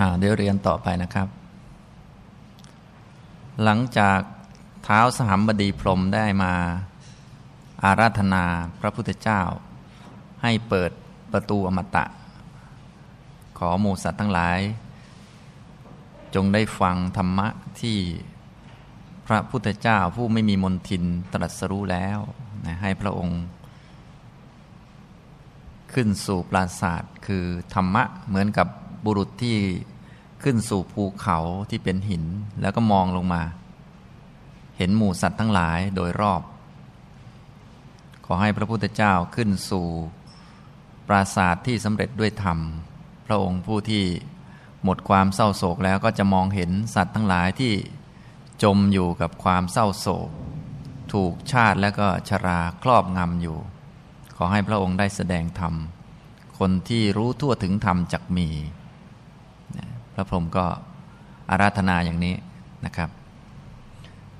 อ่าเดี๋ยวเรียนต่อไปนะครับ หลังจากเท้าสหัมบดีพรมได้มาอาราธนาพระพุทธเจ้า ให้เปิดประตูอมตะ ขอหมูสัตว์ทั้งหลาย จงได้ฟังธรรมะที่พระพุทธเจ้าผู้ไม่มีมนทินตรัสรู้แล้วนะให้พระองค์ ขึ้นสู่ปราศาสตร์คือธรรมะเหมือนกับ บุรุษที่ขึ้นสู่ภูเขาที่เป็นหินแล้วก็มองลงมา เห็นหมู่สัตว์ทั้งหลายโดยรอบ ขอให้พระพุทธเจ้าขึ้นสู่ปราศาสตร์ที่สำเร็จด้วยธรรม พระองค์ผู้ที่หมดความเศร้าโศกแล้วก็จะมองเห็นสัตว์ทั้งหลายที่จมอยู่กับความเศร้าโศก ถูกชาติและก็ชราครอบงำอยู่ ขอให้พระองค์ได้แสดงธรรม คนที่รู้ทั่วถึงธรรมจักมี ระพรหมก็อาราธนาอย่างนี้นะครับ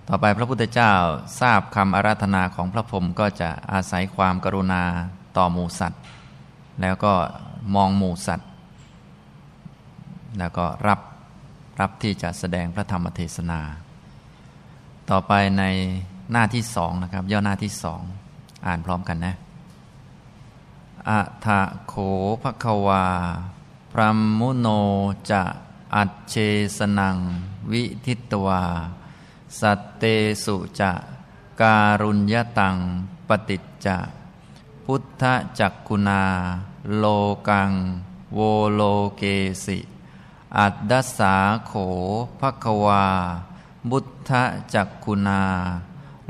ต่อไปพระพุทธเจ้าทราบคำอาราธนาของพระพรหมก็จะอาศัยความกรุณาต่อหมูสัตว์ แล้วก็มองหมูสัตว์ แล้วก็รับรับที่จะแสดงพระธรรมเทศนา ต่อไปในหน้าที่สองนะครับ ย่อหน้าที่สองอ่านพร้อมกันนะอะทะโขภควาพรมมุโนจะ อัจเชสนัง วิทิตวา สัตเตสุจะ การุญยตัง ปฏิจจะ พุทธจักกุณา โลกัง โวโลเกสิ อัตดสาโขภควา บุทธจักคุณา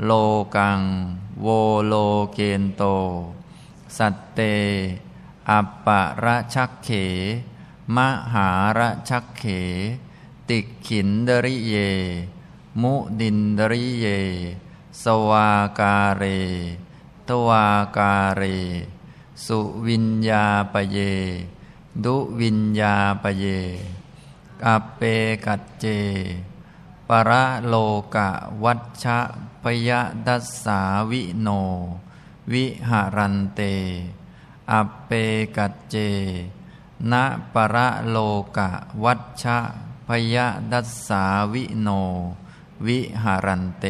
โลกัง โวโลเกนโต สัตเต อัปปะระชักเข มหาระชักเข ติขินดริเย มุดินดริเย สวากาเรตวากาเร สุวิญญาปเย ดุวิญญาปเยอัปเปกัจเจประโลกะวัชชะพยดัสสาวิโน วิหารันเตอเปกัจเจ ณประโลกะวัชชะพยดัสสาวิโน วิหารันเต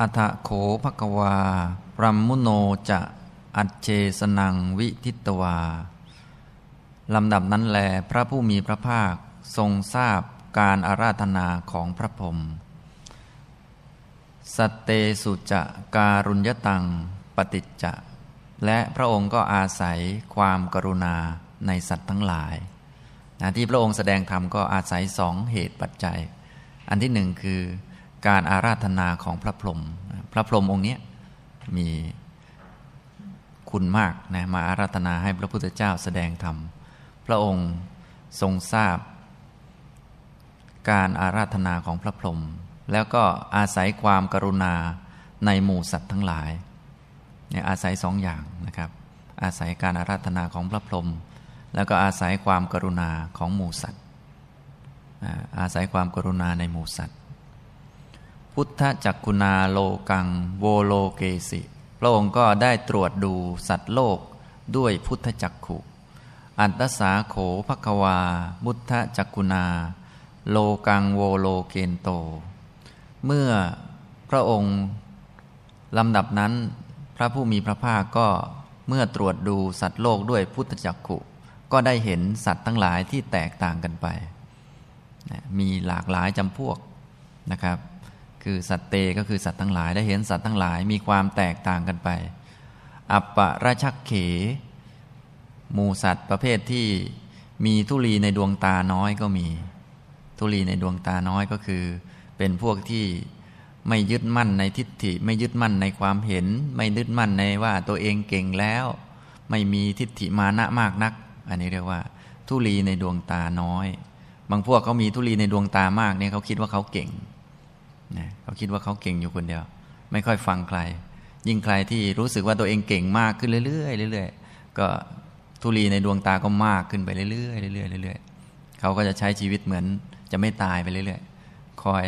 อัฏโขภกวาปรัมมุโนจะอัจเจสนังวิทิตวา ลำดับนั้นแลพระผู้มีพระภาคทรงทราบการอาราธนาของพระพรหมสเตสุจะการุญยตังปฏิจจะ และพระองค์ก็อาศัยความกรุณาในสัตว์ทั้งหลายนะที่พระองค์แสดงธรรมก็อาศัยสองเหตุปัจจัย อันที่หนึ่งคือการอาราธนาของพระพรหมพระพรหมองค์นี้มีคุณมากนะมาอาราธนาให้พระพุทธเจ้าแสดงธรรม พระองค์ทรงทราบ การอาราธนาของพระพรหมแล้วก็อาศัยความกรุณาในหมู่สัตว์ทั้งหลายเนี่ย อาศัยสองอย่างนะครับ อาศัยการอาราธนาของพระพรหมแล้วก็อาศัยความกรุณาของหมูสัตว์อาศัยความกรุณาในหมูสัตว์ พุทธจักกุณาโลกังโวโลเกสิพระองค์ก็ได้ตรวจดูสัตว์โลกด้วยพุทธจักขุ อัตตสาโขภควา มุทธจักกุณา โลกังโวโลเกนโต เมื่อพระองค์ลำดับนั้น พระผู้มีพระภาคก็เมื่อตรวจดูสัตว์โลกด้วยพุทธจักขุก็ได้เห็นสัตว์ทั้งหลายที่แตกต่างกันไปมีหลากหลายจำพวกนะครับ คือสัตเตก็คือสัตว์ทั้งหลายได้เห็นสัตว์ทั้งหลายมีความแตกต่างกันไป อัปปะราชักเข หมูสัตว์ประเภทที่มีทุลีในดวงตาน้อยก็มี ทุลีในดวงตาน้อยก็คือ เป็นพวกที่ ไม่ยึดมั่นในทิฏฐิ ไม่ยึดมั่นในความเห็น ไม่ยึดมั่นในว่าตัวเองเก่งแล้ว ไม่มีทิฏฐิมานะมากนัก อันนี้เรียกว่า ทุลีในดวงตาน้อย บางพวกเขามีทุลีในดวงตามากเนี่ยเขาคิดว่าเขาเก่งนะเขาคิดว่าเขาเก่งอยู่คนเดียว ไม่ค่อยฟังใคร ยิ่งใครที่รู้สึกว่าตัวเองเก่งมากขึ้นเรื่อยๆเรื่อยๆก็ทุลีในดวงตาก็มากขึ้นไปเรื่อยๆเรื่อยๆเรื่อยๆเขาก็จะใช้ชีวิตเหมือนจะไม่ตายไปเรื่อยๆคอย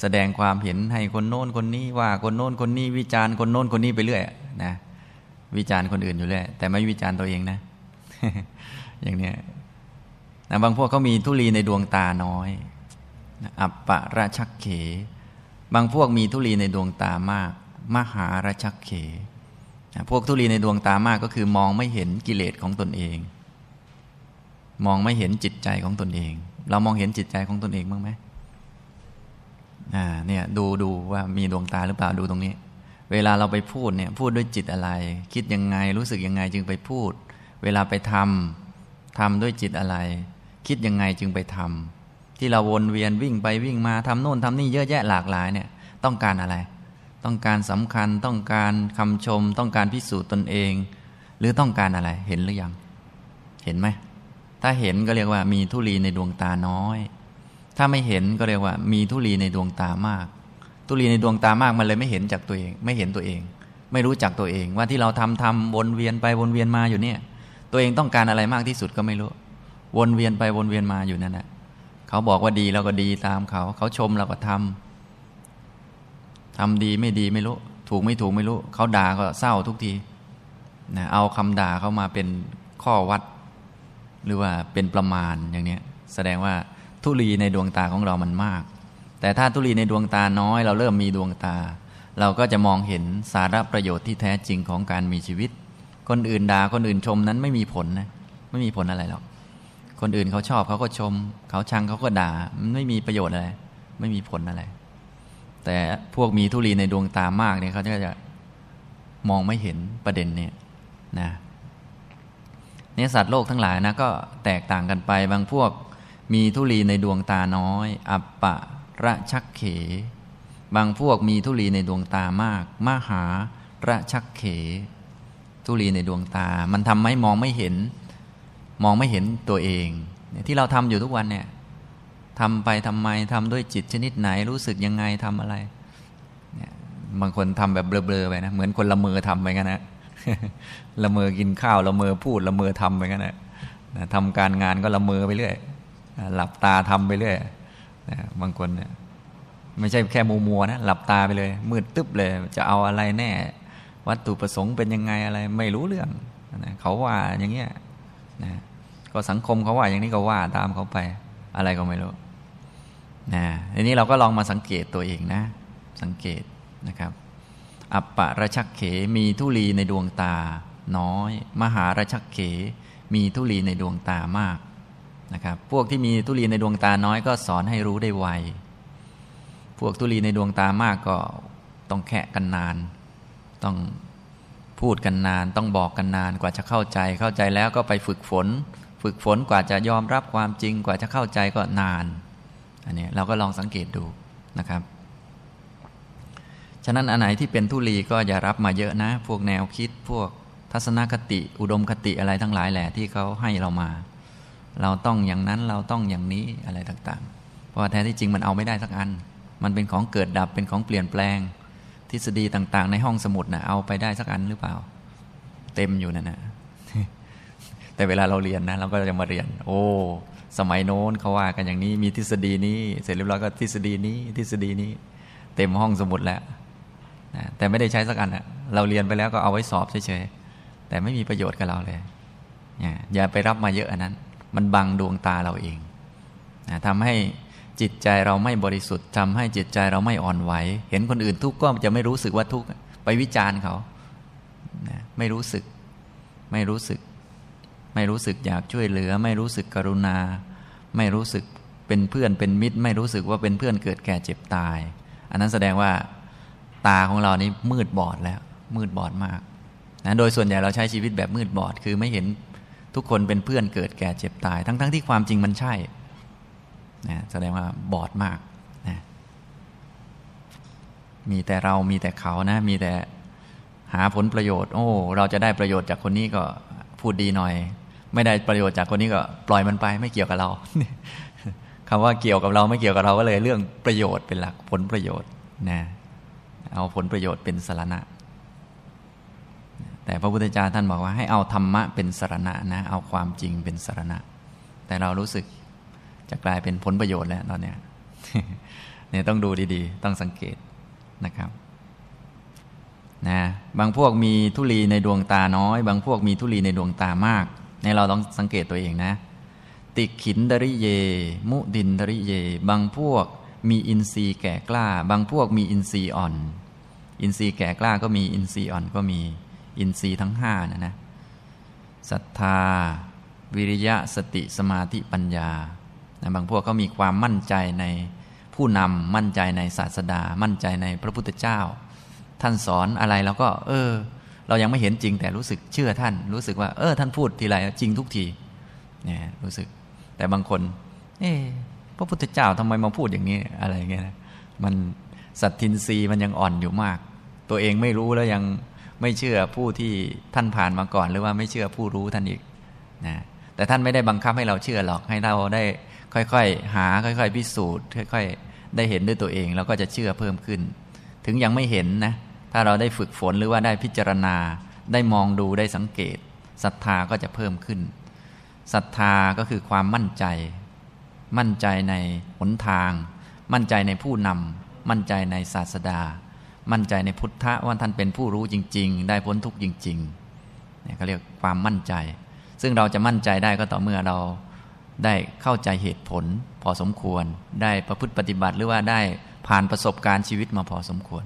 แสดงความเห็นให้คนโน้นคนนี้ว่าคนโน้นคนนี้วิจารณ์คนโน้นคนนี้ไปเรื่อยนะวิจารณ์คนอื่นอยู่เรื่อยแต่ไม่วิจารณ์ตัวเองนะ อย่างเนี้ยนะบางพวกเขามีทุลีในดวงตาน้อยอัปปะระชักเข บางพวกมีทุลีในดวงตามาก มหาระชักเข พวกทุลีในดวงตามากก็คือมองไม่เห็นกิเลสของตนเอง มองไม่เห็นจิตใจของตนเอง เรามองเห็นจิตใจของตนเองบ้างไหม อ่าเนี่ยดูดูว่ามีดวงตาหรือเปล่าดูตรงนี้ เวลาเราไปพูดเนี่ยพูดด้วยจิตอะไร คิดยังไงรู้สึกยังไงจึงไปพูด เวลาไปทำทำด้วยจิตอะไร คิดยังไงจึงไปทำที่เราวนเวียนวิ่งไปวิ่งมาทำโน่นทำนี่เยอะแยะหลากหลายเนี่ยต้องการอะไร ต้องการสำคัญต้องการคำชม ต้องการพิสูจน์ตนเอง หรือต้องการอะไรเห็นหรือยัง เห็นไหมถ้าเห็นก็เรียกว่ามีทุลีในดวงตาน้อย ถ้าไม่เห็นก็เรียกว่า มีทุลีในดวงตามาก ทุลีในดวงตามากมันเลยไม่เห็นจากตัวเอง ไม่เห็นตัวเอง ไม่รู้จักตัวเอง ว่าที่เราทำทำวนเวียนไปวนเวียนมาอยู่เนี่ย ตัวเองต้องการอะไรมากที่สุดก็ไม่รู้ วนเวียนไปวนเวียนมาอยู่นั่นแหละเขาบอกว่าดีเราก็ดีตามเขา เขาชมเราก็ทำทำดีไม่ดีไม่รู้ ถูกไม่ถูกไม่รู้ เขาด่าก็เศร้าทุกทีนะเอาคำด่าเขามาเป็นข้อวัด หรือว่าเป็นประมาณอย่างนี้แสดงว่า ทุลีในดวงตาของเรามันมาก แต่ถ้าทุลีในดวงตาน้อย เราเริ่มมีดวงตา เราก็จะมองเห็นสาระประโยชน์ที่แท้จริงของการมีชีวิต คนอื่นด่าคนอื่นชมนั้นไม่มีผลนะไม่มีผลอะไรหรอกคนอื่นเขาชอบเขาก็ชม เขาชังเขาก็ด่ามันไม่มีประโยชน์อะไร ไม่มีผลอะไร แต่พวกมีทุลีในดวงตามากเนี่ยเขาจะจะมองไม่เห็นประเด็นเนี่ยนะเนี่ยสัตว์โลกทั้งหลายนะก็แตกต่างกันไปบางพวก มีทุลีในดวงตาน้อย อัปปะระชักเข บางพวกมีทุลีในดวงตามาก มหาระชักเข ทุลีในดวงตา มันทำให้มองไม่เห็น มองไม่เห็นตัวเองที่เราทำอยู่ทุกวันเนี่ยทำไปทำไมทำด้วยจิตชนิดไหนรู้สึกยังไงทำอะไรเนี่ยบางคนทำแบบเบลอๆไปนะเหมือนคนละเมอทำไปกันนะละเมอกินข้าวละเมอพูดละเมอทำไปกันนะทำการงานก็ละเมอไปเรื่อย หลับตาทำไปเรื่อยบางคนเนี่ยไม่ใช่แค่มัวมัวนะหลับตาไปเลย มืดตึ๊บเลย จะเอาอะไรแน่ วัตถุประสงค์เป็นยังไงอะไร ไม่รู้เรื่องนะเขาว่าอย่างเงี้ยนะก็สังคมเขาว่าอย่างนี้ก็ว่าตามเขาไป อะไรก็ไม่รู้นะทีนี้เราก็ลองมาสังเกตตัวเองนะ สังเกตนะครับ อัปปะระชักเขมีทุลีในดวงตา น้อย มหาระชักเขมีทุลีในดวงตามาก นะครับพวกที่มีทุลีในดวงตาน้อยก็สอนให้รู้ได้ไว พวกทุลีในดวงตามากก็ต้องแคะกันนาน ต้องพูดกันนาน ต้องบอกกันนานกว่าจะเข้าใจ เข้าใจแล้วก็ไปฝึกฝน ฝึกฝนกว่าจะยอมรับความจริงกว่าจะเข้าใจก็นาน อันนี้เราก็ลองสังเกตดูนะครับ ฉะนั้นอันไหนที่เป็นทุลีก็อย่ารับมาเยอะนะ พวกแนวคิดพวกทัศนคติอุดมคติอะไรทั้งหลายแหละที่เขาให้เรามา เราต้องอย่างนั้นเราต้องอย่างนี้อะไรต่างๆ เพราะแท้ที่จริงมันเอาไม่ได้สักอัน มันเป็นของเกิดดับเป็นของเปลี่ยนแปลง ทฤษฎีต่างๆ ในห้องสมุดนะ่ะเอาไปได้สักอันหรือเปล่า เต็มอยู่นั่นนะแต่เวลาเราเรียนนะเราก็จะมาเรียน โอ้ สมัยโน้นเขาว่ากันอย่างนี้มีทฤษฎีนี้ เสร็จเรียบร้อยก็ทฤษฎีนี้ ทฤษฎีนี้ เต็มห้องสมุดแล้วนะแต่ไม่ได้ใช้สักอันอะเราเรียนไปแล้วก็เอาไว้สอบเฉยๆแต่ไม่มีประโยชน์กับเราเลยอย่าไปรับมาเยอะอันนั้น มันบังดวงตาเราเองนะทำให้จิตใจเราไม่บริสุทธิ์ทำให้จิตใจเราไม่อ่อนไหว เห็นคนอื่นทุกข์ก็จะไม่รู้สึกว่าทุกข์ไปวิจารณ์เขานะไม่รู้สึก ไม่รู้สึก ไม่รู้สึกอยากช่วยเหลือ ไม่รู้สึกกรุณา ไม่รู้สึกเป็นเพื่อนเป็นมิตร ไม่รู้สึกว่าเป็นเพื่อนเกิดแก่เจ็บตาย อันนั้นแสดงว่าตาของเรานี้มืดบอดแล้ว มืดบอดมากนะโดยส่วนใหญ่เราใช้ชีวิตแบบมืดบอด คือไม่เห็น ทุกคนเป็นเพื่อนเกิดแก่เจ็บตาย ทั้งๆทที่ความจริงมันใช่นะแสดงว่าบอดมากนะมีแต่เรามีแต่เขานะ มีแต่หาผลประโยชน์ โอ้ เราจะได้ประโยชน์จากคนนี้ก็พูดดีหน่อย ไม่ได้ประโยชน์จากคนนี้ก็ปล่อยมันไป ไม่เกี่ยวกับเราคำว่าเกี่ยวกับเราไม่เกี่ยวกับเราก็เลยเรื่องประโยชน์เป็นหลักผลประโยชน์นะเอาผลประโยชน์เป็นสาระ แต่พระพุทธเจ้าท่านบอกว่าให้เอาธรรมะเป็นสารณะนะเอาความจริงเป็นสารณะ แต่เรารู้สึกจะกลายเป็นผลประโยชน์แล้วตอนเนี้ยเนี่ยต้องดูดีๆ ต้องสังเกตนะครับนะบางพวกมีทุลีในดวงตาน้อย บางพวกมีทุลีในดวงตามากในเราต้องสังเกตตัวเองนะ ติขินดริเย มุดินดริเย บางพวกมีอินทรีย์แก่กล้า บางพวกมีอินทรีย์อ่อน อินทรีย์แก่กล้าก็มีอินทรีย์อ่อนก็มี อินทรีย์ทั้งห้านะนะศรัทธา วิริยะสติสมาธิปัญญานะบางพวกก็มีความมั่นใจในผู้นำมั่นใจในศาสดา มั่นใจในพระพุทธเจ้า ท่านสอนอะไรเราก็ เออ เรายังไม่เห็นจริงแต่รู้สึกเชื่อท่าน รู้สึกว่า เออ ท่านพูดทีไรจริงทุกทีเนี่ยรู้สึก แต่บางคน เออพระพุทธเจ้าทำไมมาพูดอย่างนี้อะไรเงี้ยมันสัตทินรีมันยังอ่อนอยู่มาก ตัวเองไม่รู้แล้วยัง ไม่เชื่อผู้ที่ท่านผ่านมาก่อน หรือว่าไม่เชื่อผู้รู้ท่านอีกนะแต่ท่านไม่ได้บังคับให้เราเชื่อหรอกให้เราได้ค่อยๆ หาค่อย ๆ พิสูจน์ค่อย ๆ ได้เห็นด้วยตัวเองเราก็จะเชื่อเพิ่มขึ้น ถึงยังไม่เห็นนะถ้าเราได้ฝึกฝนหรือว่าได้พิจารณา ได้มองดูได้สังเกตศรัทธาก็จะเพิ่มขึ้นศรัทธาก็คือความมั่นใจ มั่นใจในหนทาง มั่นใจในผู้นำมั่นใจในศาสดา มั่นใจในพุทธะว่าท่านเป็นผู้รู้จริง ๆ ได้พ้นทุกข์จริงๆเนี่ยเขาเรียกความมั่นใจ ซึ่งเราจะมั่นใจได้ก็ต่อเมื่อเราได้เข้าใจเหตุผลพอสมควร ได้ประพฤติปฏิบัติหรือว่าได้ผ่านประสบการณ์ชีวิตมาพอสมควร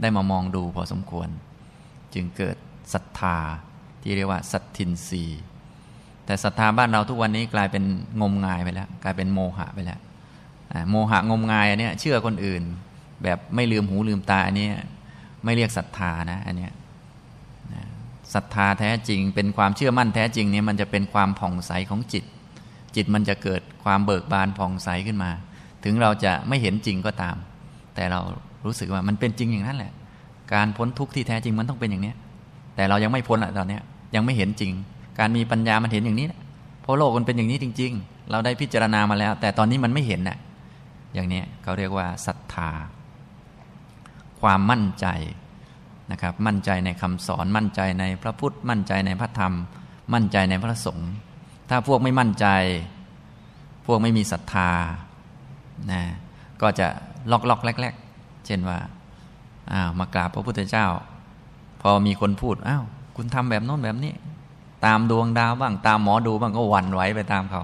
ได้มามองดูพอสมควร จึงเกิดศรัทธาที่เรียกว่าสัตทินรีแต่ศรัทธาบ้านเราทุกวันนี้กลายเป็นงมงายไปแล้ว กลายเป็นโมหะไปแล้วโมหะงมงายอันนี้เชื่อคนอื่น แบบไม่ลืมหูลืมตาอันนี้ไม่เรียกศรัทธานะอันนี้ศรัทธาแท้จริง เป็นความเชื่อมั่นแท้จริงเนี่ยมันจะเป็นความผ่องใสของจิต จิตมันจะเกิดความเบิกบานผ่องใสขึ้นมา ถึงเราจะไม่เห็นจริงก็ตาม แต่เรารู้สึกว่ามันเป็นจริงอย่างนั้นแหละ การพ้นทุกข์ที่แท้จริงมันต้องเป็นอย่างนี้แต่เรายังไม่พ้นอะตอนนี้ยังไม่เห็นจริง การมีปัญญามันเห็นอย่างนี้เพราะโลกมันเป็นอย่างนี้จริง ๆ เราได้พิจารณามาแล้ว แต่ตอนนี้มันไม่เห็นน่ะอย่างนี้เขาเรียกว่าศรัทธา ความมั่นใจนะครับ มั่นใจในคำสอนมั่นใจในพระพุทธ มั่นใจในพระธรรม มั่นใจในพระสงฆ์ถ้าพวกไม่มั่นใจ พวกไม่มีศรัทธานะก็จะล็อกล็อกแรกๆ เช่นว่าอ้าวมากราบพระพุทธเจ้า พอมีคนพูดอ้าวคุณทำแบบโน้นแบบนี้ ตามดวงดาวบ้างตามหมอดูบ้างก็หวั่นไหวไปตามเขา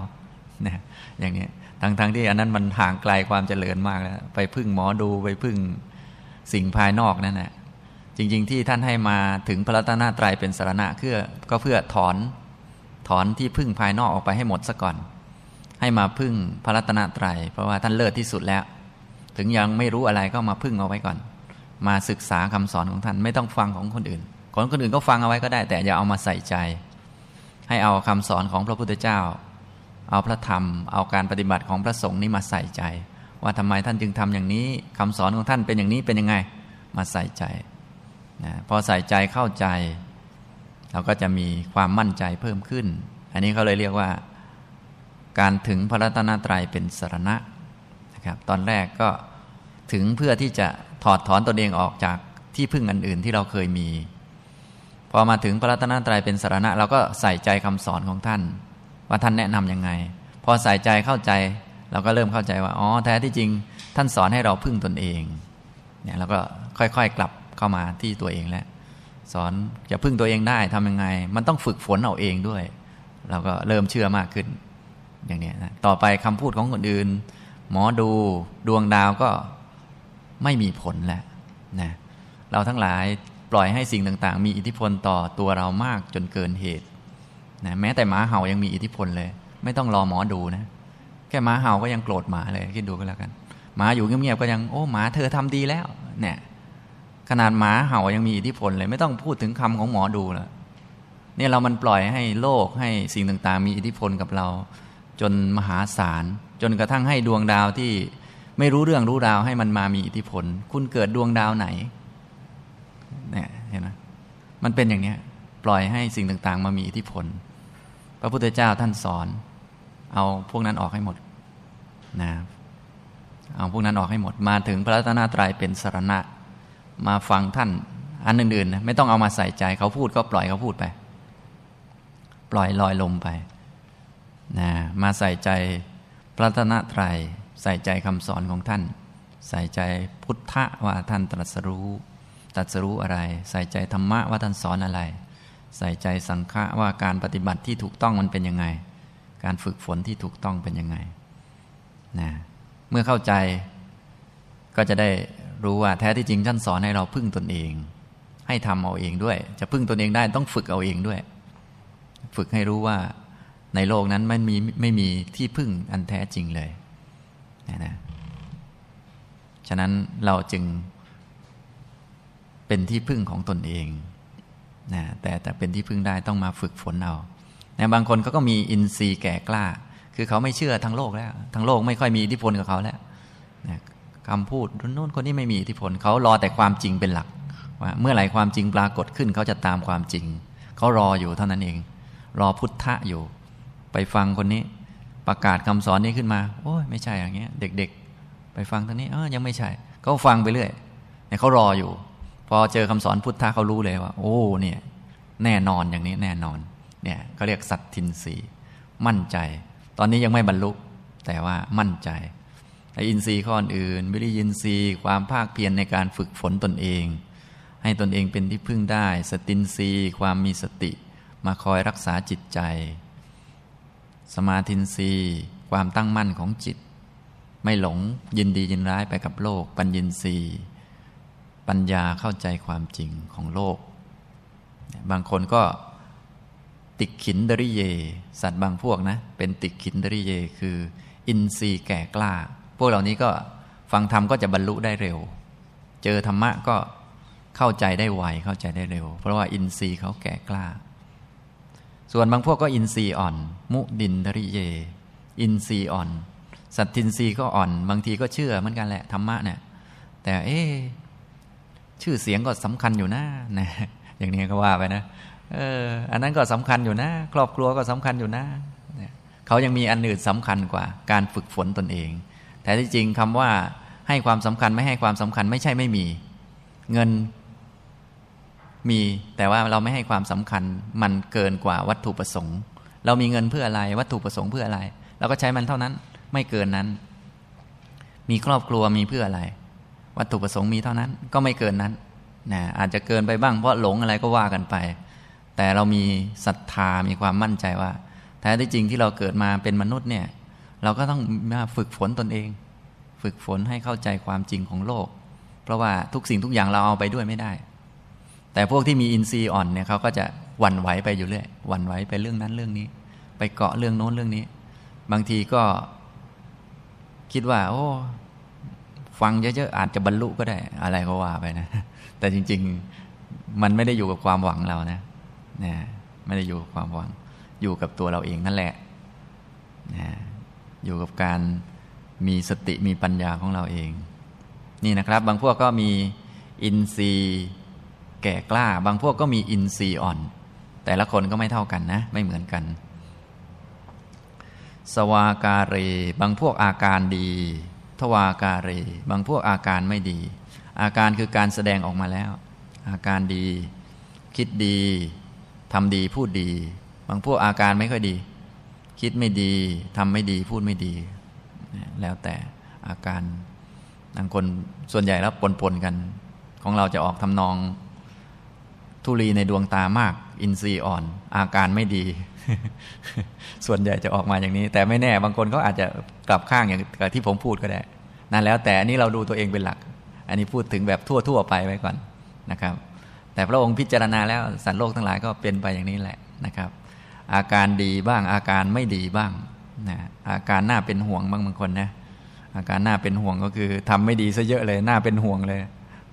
นี่ยอย่างนี้ทั้งทั้งที่อันนั้นมันห่างไกลความเจริญมากแล้วไปพึ่งหมอดูไปพึ่ง สิ่งภายนอกนั่นแหละจริง ๆ ที่ท่านให้มาถึงพระรัตนตรัยเป็นสารณะเพื่อก็เพื่อถอนถอนที่พึ่งภายนอกออกไปให้หมดซะก่อน ให้มาพึ่งพระรัตนตรัย เพราะว่าท่านเลิศที่สุดแล้ว ถึงยังไม่รู้อะไรก็มาพึ่งเอาไว้ก่อน มาศึกษาคำสอนของท่านไม่ต้องฟังของคนอื่นคนคนอื่นก็ฟังเอาไว้ก็ได้ แต่อย่าเอามาใส่ใจ ให้เอาคำสอนของพระพุทธเจ้า เอาพระธรรม เอาการปฏิบัติของพระสงฆ์นี้มาใส่ใจ ว่าทำไมท่านจึงทำอย่างนี้คำสอนของท่านเป็นอย่างนี้เป็นยังไง มาใส่ใจนะพอใส่ใจเข้าใจ เราก็จะมีความมั่นใจเพิ่มขึ้น อันนี้เขาเลยเรียกว่า การถึงพระรัตนตรัยเป็นสารณะนะครับ ตอนแรกก็ถึงเพื่อที่จะถอดถอนตนเองออกจากที่พึ่งอันอื่นที่เราเคยมี พอมาถึงพระรัตนตรัยเป็นสารณะ เราก็ใส่ใจคำสอนของท่าน ว่าท่านแนะนํำยังไง พอใส่ใจเข้าใจ เราก็เริ่มเข้าใจว่าอ๋อแท้ที่จริง ท่านสอนให้เราพึ่งตนเองเนี่ยเราก็ค่อยๆกลับเข้ามาที่ตัวเองแล้วสอนจะพึ่งตัวเองได้ทำยังไง มันต้องฝึกฝนเอาเองด้วย เราก็เริ่มเชื่อมากขึ้น อย่างนี้นะต่อไปคำพูดของคนอื่น หมอดูดวงดาวก็ไม่มีผลแล้วนะเราทั้งหลายปล่อยให้สิ่งต่างๆ มีอิทธิพลต่อตัวเรามากจนเกินเหตุนะแม้แต่หมาเห่ายังมีอิทธิพลเลย ไม่ต้องรอหมอดูนะ แค่หมาเห่าก็ยังโกรธหมาเลยคิดดูก็แล้วกัน หมาอยู่เงียบๆก็ยังโอ้หมาเธอทำดีแล้ว เนี่ย ขนาดหมาเห่ายังมีอิทธิพลเลย ไม่ต้องพูดถึงคำของหมอดูแล้วเนี่ยเรามันปล่อยให้โลกให้สิ่งต่างๆ มีอิทธิพลกับเรา จนมหาศาล จนกระทั่งให้ดวงดาวที่ไม่รู้เรื่องรู้ราวให้มันมามีอิทธิพล คุณเกิดดวงดาวไหนเนี่ยเห็นไหมมันเป็นอย่างนี้ปล่อยให้สิ่งต่างๆ มามีอิทธิพล พระพุทธเจ้าท่านสอน เอาพวกนั้นออกให้หมดนะเอาพวกนั้นออกให้หมด มาถึงพระรัตนตรัยเป็นสารณะ มาฟังท่านอันอื่นๆนะไม่ต้องเอามาใส่ใจเขาพูดก็ปล่อยเขาพูดไป ปล่อยลอยลมไปนะมาใส่ใจพระรัตนตรัยใส่ใจคำสอนของท่าน ใส่ใจพุทธะว่าท่านตรัสรู้ตรัสรู้อะไร ใส่ใจธรรมะว่าท่านสอนอะไร ใส่ใจสังฆะว่าการปฏิบัติที่ถูกต้องมันเป็นยังไง การฝึกฝนที่ถูกต้องเป็นยังไงนะเมื่อเข้าใจก็จะได้รู้ว่าแท้ที่จริงท่านสอนให้เราพึ่งตนเอง ให้ทำเอาเองด้วย จะพึ่งตนเองได้ต้องฝึกเอาเองด้วย ฝึกให้รู้ว่าในโลกนั้นมันมีไม่มีที่พึ่งอันแท้จริงเลยนะนะฉะนั้นเราจึงเป็นที่พึ่งของตนเองนะแต่แต่เป็นที่พึ่งได้ต้องมาฝึกฝนเอา นะบางคนเขาก็มีอินทรีย์แก่กล้า คือเขาไม่เชื่อทั้งโลกแล้วทั้งโลกไม่ค่อยมีอิทธิพลกับเขาแล้วนะคำพูดนู้นคนนี้ไม่มีอิทธิพลเขารอแต่ความจริงเป็นหลักว่าเมื่อไหร่ความจริงปรากฏขึ้นเขาจะตามความจริง เขารออยู่เท่านั้นเอง รอพุทธะอยู่ ไปฟังคนนี้ ประกาศคำสอนนี้ขึ้นมา โอ้ยไม่ใช่อย่างเงี้ย เด็กๆ ไปฟังทางนี้เออยังไม่ใช่เขาฟังไปเรื่อยเนี่ยเขารออยู่ พอเจอคำสอนพุทธะเขารู้เลยว่า โอ้เนี่ยแน่นอนอย่างนี้แน่นอน เนี่ยเขาเรียกสัตทินรีมั่นใจ ตอนนี้ยังไม่บรรลุแต่ว่ามั่นใจอินทรีย์ข้ออื่น วิริยินทรีย์ความภาคเพียรในการฝึกฝนตนเอง ให้ตนเองเป็นที่พึ่งได้ สตินทรีย์ความมีสติ มาคอยรักษาจิตใจ สมาธินทรีย์ความตั้งมั่นของจิต ไม่หลงยินดียินร้ายไปกับโลก ปัญญินทรีย์ปัญญาเข้าใจความจริงของโลก บางคนก็ ติขินดริเย สัตว์บางพวกนะ เป็นติขินดริเย คือ อินทรีย์แก่กล้า พวกเหล่านี้ก็ฟังธรรมก็จะบรรลุได้เร็ว เจอธรรมะก็เข้าใจได้ไวเข้าใจได้เร็ว เพราะว่าอินทรีย์เขาแก่กล้า ส่วนบางพวกก็อินทรีย์อ่อน มุดินทริเย อินทรีย์อ่อน สัตทินทรีย์ก็อ่อน บางทีก็เชื่อเหมือนกันแหละธรรมะเนี่ยแต่เอ๊ชื่อเสียงก็สำคัญอยู่นะนะอย่างนี้ก็ว่าไปนะ เอออันนั้นก็สำคัญอยู่นะ ครอบครัวก็สำคัญอยู่นะเขายังมีอันอื่นสำคัญกว่า การฝึกฝนตนเอง แต่ที่จริงคำว่าให้ความสำคัญไม่ให้ความสำคัญไม่ใช่ไม่มี เงินมีแต่ว่าเราไม่ให้ความสำคัญมันเกินกว่าวัตถุประสงค์ เรามีเงินเพื่ออะไรวัตถุประสงค์เพื่ออะไรเราก็ใช้มันเท่านั้น ไม่เกินนั้น มีครอบครัวมีเพื่ออะไร วัตถุประสงค์มีเท่านั้น ก็ไม่เกินนั้นนะอาจจะเกินไปบ้างเพราะหลงอะไรก็ว่ากันไป แต่เรามีศรัทธามีความมั่นใจว่าแท้ที่จริงที่เราเกิดมาเป็นมนุษย์เนี่ย เราก็ต้องมาฝึกฝนตนเอง ฝึกฝนให้เข้าใจความจริงของโลก เพราะว่าทุกสิ่งทุกอย่างเราเอาไปด้วยไม่ได้ แต่พวกที่มีอินทรีย์อ่อนเนี่ยเขาก็จะหวั่นไหวไปอยู่เรื่อยหวั่นไหวไปเรื่องนั้นเรื่องนี้ ไปเกาะเรื่องโน้นเรื่องนี้ บางทีก็คิดว่า โอ้ ฟังเยอะๆอาจจะบรรลุก็ได้อะไรก็ว่าไปนะ แต่จริง ๆ มันไม่ได้อยู่กับความหวังเรานะ นะไม่ได้อยู่กับความหวัง อยู่กับตัวเราเองนั่นแหละนะอยู่กับการมีสติมีปัญญาของเราเอง นี่นะครับ บางพวกก็มีอินทรีย์แก่กล้า บางพวกก็มีอินทรีย์อ่อน แต่ละคนก็ไม่เท่ากันนะ ไม่เหมือนกัน สวาการีบางพวกอาการดี ทวาการีบางพวกอาการไม่ดี อาการคือการแสดงออกมาแล้ว อาการดี คิดดี ทำดีพูดดี บางพวกอาการไม่ค่อยดี คิดไม่ดีทำไม่ดีพูดไม่ดี แล้วแต่อาการบางคนส่วนใหญ่แล้วปนๆกัน ของเราจะออกทำนอง ทุลีในดวงตามาก อินทรีย์อ่อน อาการไม่ดี ส่วนใหญ่จะออกมาอย่างนี้ แต่ไม่แน่บางคนเขาอาจจะกลับข้างอย่างที่ผมพูดก็ได้นั่นแล้วแต่อันนี้เราดูตัวเองเป็นหลัก อันนี้พูดถึงแบบทั่ว ๆ ไปไว้ก่อนนะครับ แต่พระองค์พิจารณาแล้วสัตว์โลกทั้งหลายก็เป็นไปอย่างนี้แหละนะครับ อาการดีบ้างอาการไม่ดีบ้างนะอาการน่าเป็นห่วงบางบางคนนะอาการน่าเป็นห่วงก็คือทำไม่ดีซะเยอะเลยน่าเป็นห่วงเลย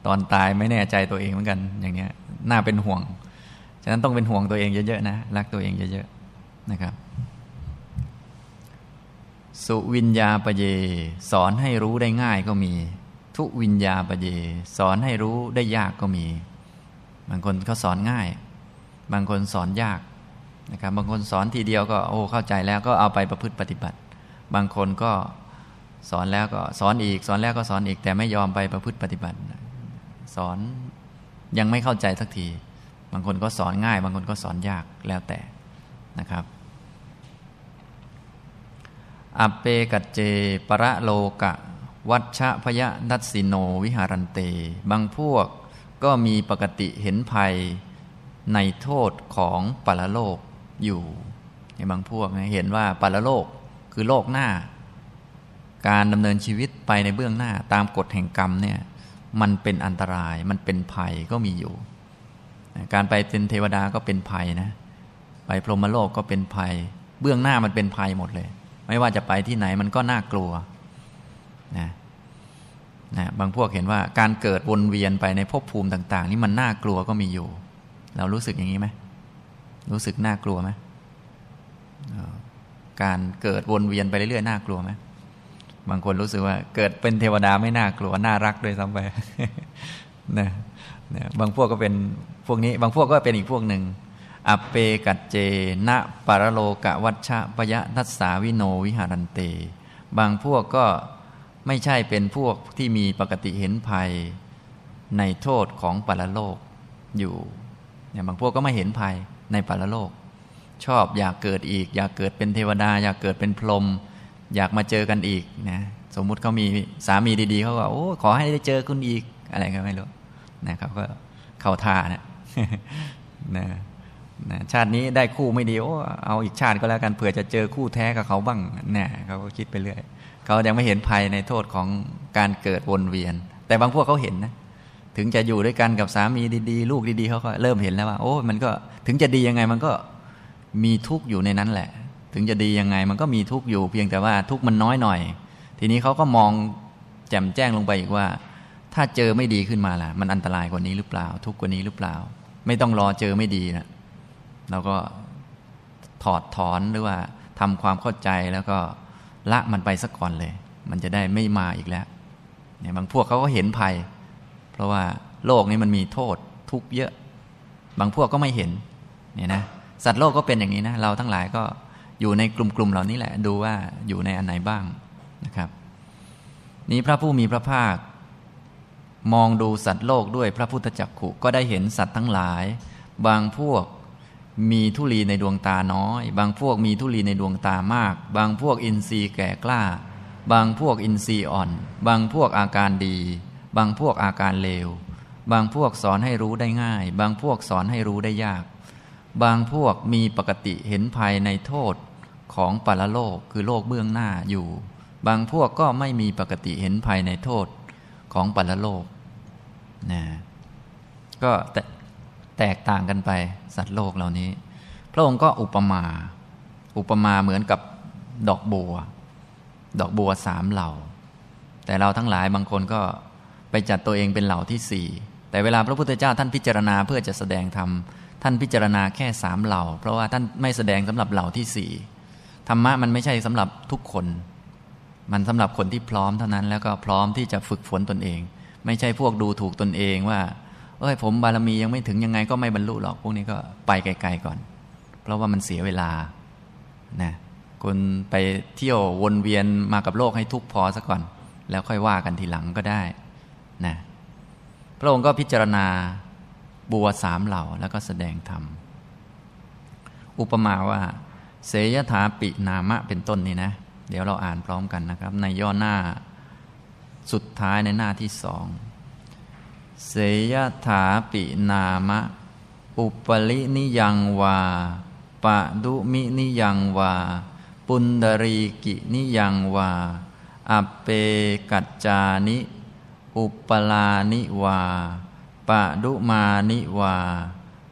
ตอนตายไม่แน่ใจตัวเองเหมือนกันอย่างเงี้ยน่าเป็นห่วง ฉะนั้นต้องเป็นห่วงตัวเองเยอะๆนะรักตัวเองเยอะๆนะครับ สุวิญญาปเย สอนให้รู้ได้ง่ายก็มี ทุวิญญาปเย สอนให้รู้ได้ยากก็มี บางคนเขาสอนง่าย บางคนสอนยากนะครับบางคนสอนทีเดียวก็โอ้เข้าใจแล้วก็เอาไปประพฤติปฏิบัติ บางคนก็สอนแล้วก็สอนอีก สอนแล้วก็สอนอีกแต่ไม่ยอมไปประพฤติปฏิบัติ สอนยังไม่เข้าใจสักที บางคนก็สอนง่าย บางคนก็สอนยากแล้วแต่นะครับอเปกัจเจ ประโลกะ วัชชะพยะนัสสิโน วิหารันเต บางพวก ก็มีปกติเห็นภัยในโทษของปรโลกอยู่ ในบางพวกเห็นว่าปรโลกคือโลกหน้า การดำเนินชีวิตไปในเบื้องหน้าตามกฎแห่งกรรมเนี่ยมันเป็นอันตรายมันเป็นภัยก็มีอยู่ การไปเป็นเทวดาก็เป็นภัยนะไปพรหมโลกก็เป็นภัย เบื้องหน้ามันเป็นภัยหมดเลย ไม่ว่าจะไปที่ไหนมันก็น่ากลัวนะ นะบางพวกเห็นว่าการเกิดวนเวียนไปในภพภูมิต่าง ๆ นี่มันน่ากลัวก็มีอยู่ เรารู้สึกอย่างนี้ไหมรู้สึกน่ากลัวไหมการเกิดวนเวียนไปเรื่อยๆน่ากลัวไหมบางคนรู้สึกว่าเกิดเป็นเทวดาไม่น่ากลัวน่ารักด้วยซ้ำไปนะนะบางพวกก็เป็นพวกนี้ บางพวกก็เป็นอีกพวกหนึ่งอเปกัจเจนะปรโลกะวัชชะปยะทัสสาวิโนวิหารันเต บางพวกก็ ไม่ใช่เป็นพวกที่มีปกติเห็นภัยในโทษของปรโลกอยู่เนี่ยบางพวกก็ไม่เห็นภัยในปรโลก ชอบอยากเกิดอีก อยากเกิดเป็นเทวดา อยากเกิดเป็นพรหมอยากมาเจอกันอีกนะสมมุติเขามีสามีดีๆเขาก็โอ้ขอให้ได้เจอคุณอีกอะไรก็ไม่รู้นะครับก็เข้าท่านะนะนะชาตินี้ได้คู่ไม่ดีโอ้เอาอีกชาติก็แล้วกันเผื่อจะเจอคู่แท้กับเขาบ้างนี่เขาก็คิดไปเรื่อย เขายังไม่เห็นภัยในโทษของการเกิดวนเวียน แต่บางพวกเขาเห็นนะ ถึงจะอยู่ด้วยกันกับสามีดีๆ ลูกดีๆเขาก็เริ่มเห็นแล้วว่า โอ้มันก็ถึงจะดียังไงมันก็มีทุกข์อยู่ในนั้นแหละ ถึงจะดียังไงมันก็มีทุกข์อยู่ เพียงแต่ว่าทุกข์มันน้อยหน่อย ทีนี้เขาก็มองแจ่มแจ้งลงไปอีกว่า ถ้าเจอไม่ดีขึ้นมาล่ะ มันอันตรายกว่านี้หรือเปล่า ทุกข์กว่านี้หรือเปล่า ไม่ต้องรอเจอไม่ดีนะเราก็ถอดถอนหรือว่าทำความเข้าใจแล้วก็ ละมันไปสักก่อนเลย มันจะได้ไม่มาอีกแล้วเนี่ยบางพวกเขาก็เห็นภัย เพราะว่าโลกนี้มันมีโทษทุกเยอะ บางพวกก็ไม่เห็นเนี่ยนะสัตว์โลกก็เป็นอย่างนี้นะเราทั้งหลายก็อยู่ในกลุ่มๆเหล่านี้แหละ ดูว่าอยู่ในอันไหนบ้างนะครับนี้พระผู้มีพระภาค มองดูสัตว์โลกด้วยพระพุทธจักขุก็ได้เห็นสัตว์ทั้งหลาย บางพวก มีทุลีในดวงตาน้อย บางพวกมีทุลีในดวงตามาก บางพวกอินทรีย์แก่กล้า บางพวกอินทรีย์อ่อน บางพวกอาการดี บางพวกอาการเลว บางพวกสอนให้รู้ได้ง่าย บางพวกสอนให้รู้ได้ยาก บางพวกมีปกติเห็นภายในโทษของปรโลกคือโลกเบื้องหน้าอยู่ บางพวกก็ไม่มีปกติเห็นภายในโทษของปรโลกนะก็ แตกต่างกันไปสัตว์โลกเหล่านี้ พระองค์ก็อุปมา อุปมาเหมือนกับดอกบัว ดอกบัวสามเหล่า แต่เราทั้งหลายบางคนก็ไปจัดตัวเองเป็นเหล่าที่สี่แต่เวลาพระพุทธเจ้าท่านพิจารณาเพื่อจะแสดงธรรมท่านพิจารณาแค่สามเหล่า เพราะว่าท่านไม่แสดงสำหรับเหล่าที่สี่ธรรมะมันไม่ใช่สำหรับทุกคน มันสำหรับคนที่พร้อมเท่านั้นแล้วก็พร้อมที่จะฝึกฝนตนเอง ไม่ใช่พวกดูถูกตนเองว่า เอ้ยผมบารมียังไม่ถึงยังไงก็ไม่บรรลุหรอกพวกนี้ก็ไปไกลๆก่อน เพราะว่ามันเสียเวลานะคนไปเที่ยววนเวียนมากับโลกให้ทุกพอซะก่อน แล้วค่อยว่ากันทีหลังก็ได้นะพระองค์ก็พิจารณาบัวสามเหล่าแล้วก็แสดงธรรม อุปมาว่า เสยถาปินามะเป็นต้นนี่นะ เดี๋ยวเราอ่านพร้อมกันนะครับ ในย่อหน้าสุดท้ายในหน้าที่สอง เสยถาปินามะ อุปลินิยังวาปะดุมินิยังวา ปุนดรีกินิยังวา อัปเปกัจจานิ อุปลานิวาปะดุมานิวา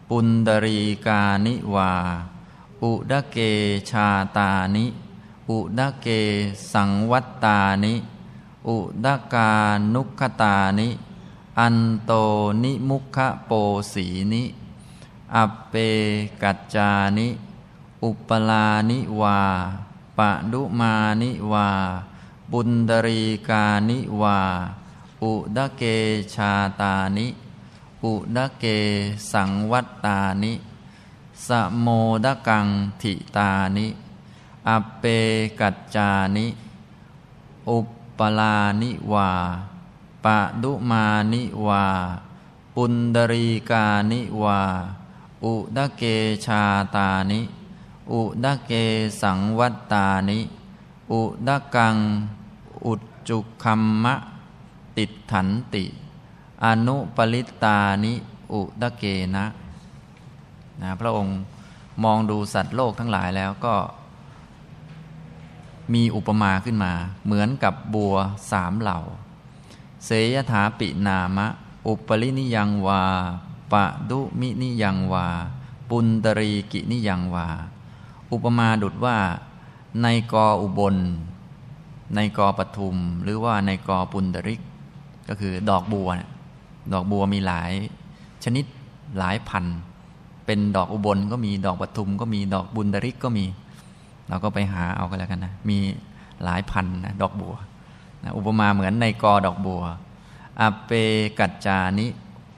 ปุนดรีกานิวา อุดเกชาตานิ อุดเกสังวัตตานิ อุดกานุคตานิ อันโตนิมุขโปสีนิ อัปเปกัจจานิ อุปลานิวาปะดุมานิวา บุญดรีกานิวา อุดเกชาตานิ อุดเกสังวัตตานิ สโมดกังทิตานิ อัปเปกัจจานิ อุปลานิวา ปะดุมานิวา ปุนดรีกานิวา อุดเกชาตานิ อุดเกสังวัตตานิ อุดกัง อุจุคัมมะ ติดถันติ อนุปลิตานิ อุดเกนะนะพระองค์มองดูสัตว์โลกทั้งหลายแล้วก็มีอุปมาขึ้นมา เหมือนกับบัวสามเหล่า เสยถาปินามะ อุปรินิยังวาปะดุมินิยังวา ปุนตรีกินิยังวา อุปมาดุดว่า ในกออุบล ในกอปทุม หรือว่าในกอปุนตริก ก็คือดอกบัว ดอกบัวมีหลายชนิดหลายพัน เป็นดอกอุบลก็มีดอกปทุม ก็มีดอกบุญดริกก็มี เราก็ไปหาเอากันแล้วกันนะ มีหลายพันนะดอกบัว อุปมาเหมือนในกอดอกบัว อเปกัจจานิ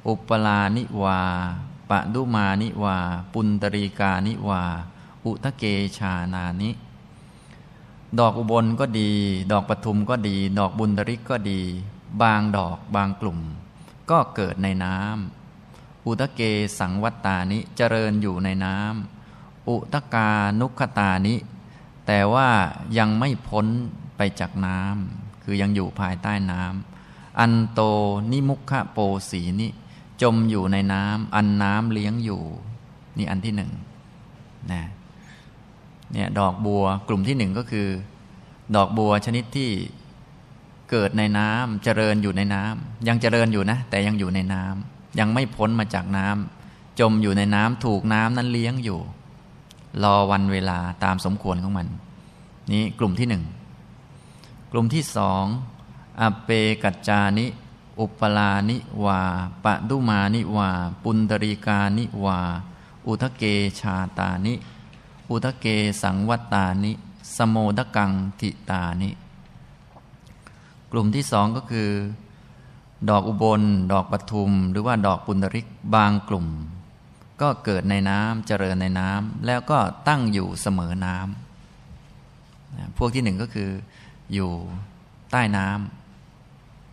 อุปลานิวาปะดุมานิวา ปุนตรีกานิวา อุทะเกชานานิ ดอกอุบลก็ดี ดอกปทุมก็ดี ดอกบุญดริกก็ดี บางดอกบางกลุ่ม ก็เกิดในน้ำอุทะเกสังวัตตานิเจริญอยู่ในน้ำอุทกานุขตานิ แต่ว่ายังไม่พ้นไปจากน้ำ คือยังอยู่ภายใต้น้ำอันโตนิมุขโปสีนิจมอยู่ในน้ำอันน้ำเลี้ยงอยู่ นี่อันที่หนึ่งนะเนี่ยดอกบัวกลุ่มที่หนึ่งก็คือ ดอกบัวชนิดที่เกิดในน้ำเจริญอยู่ในน้ำยังเจริญอยู่นะ แต่ยังอยู่ในน้ำยังไม่พ้นมาจากน้ำจมอยู่ในน้ำถูกน้ำนั้นเลี้ยงอยู่ รอวันเวลาตามสมควรของมัน นี่กลุ่มที่หนึ่ง กลุ่มที่สองอเปกัจจานิ อุปลานิวาปะดุมานิวา ปุนตรีกานิวา อุทะเกชาตานิ อุทะเกสังวัตตานิ สโมดกังทิตานิ กลุ่มที่สองก็คือ ดอกอุบล ดอกปทุม หรือว่าดอกปุนดริกบางกลุ่ม ก็เกิดในน้ำเจริญในน้ำแล้วก็ตั้งอยู่เสมอน้ำพวกที่หนึ่งก็คือ อยู่ใต้น้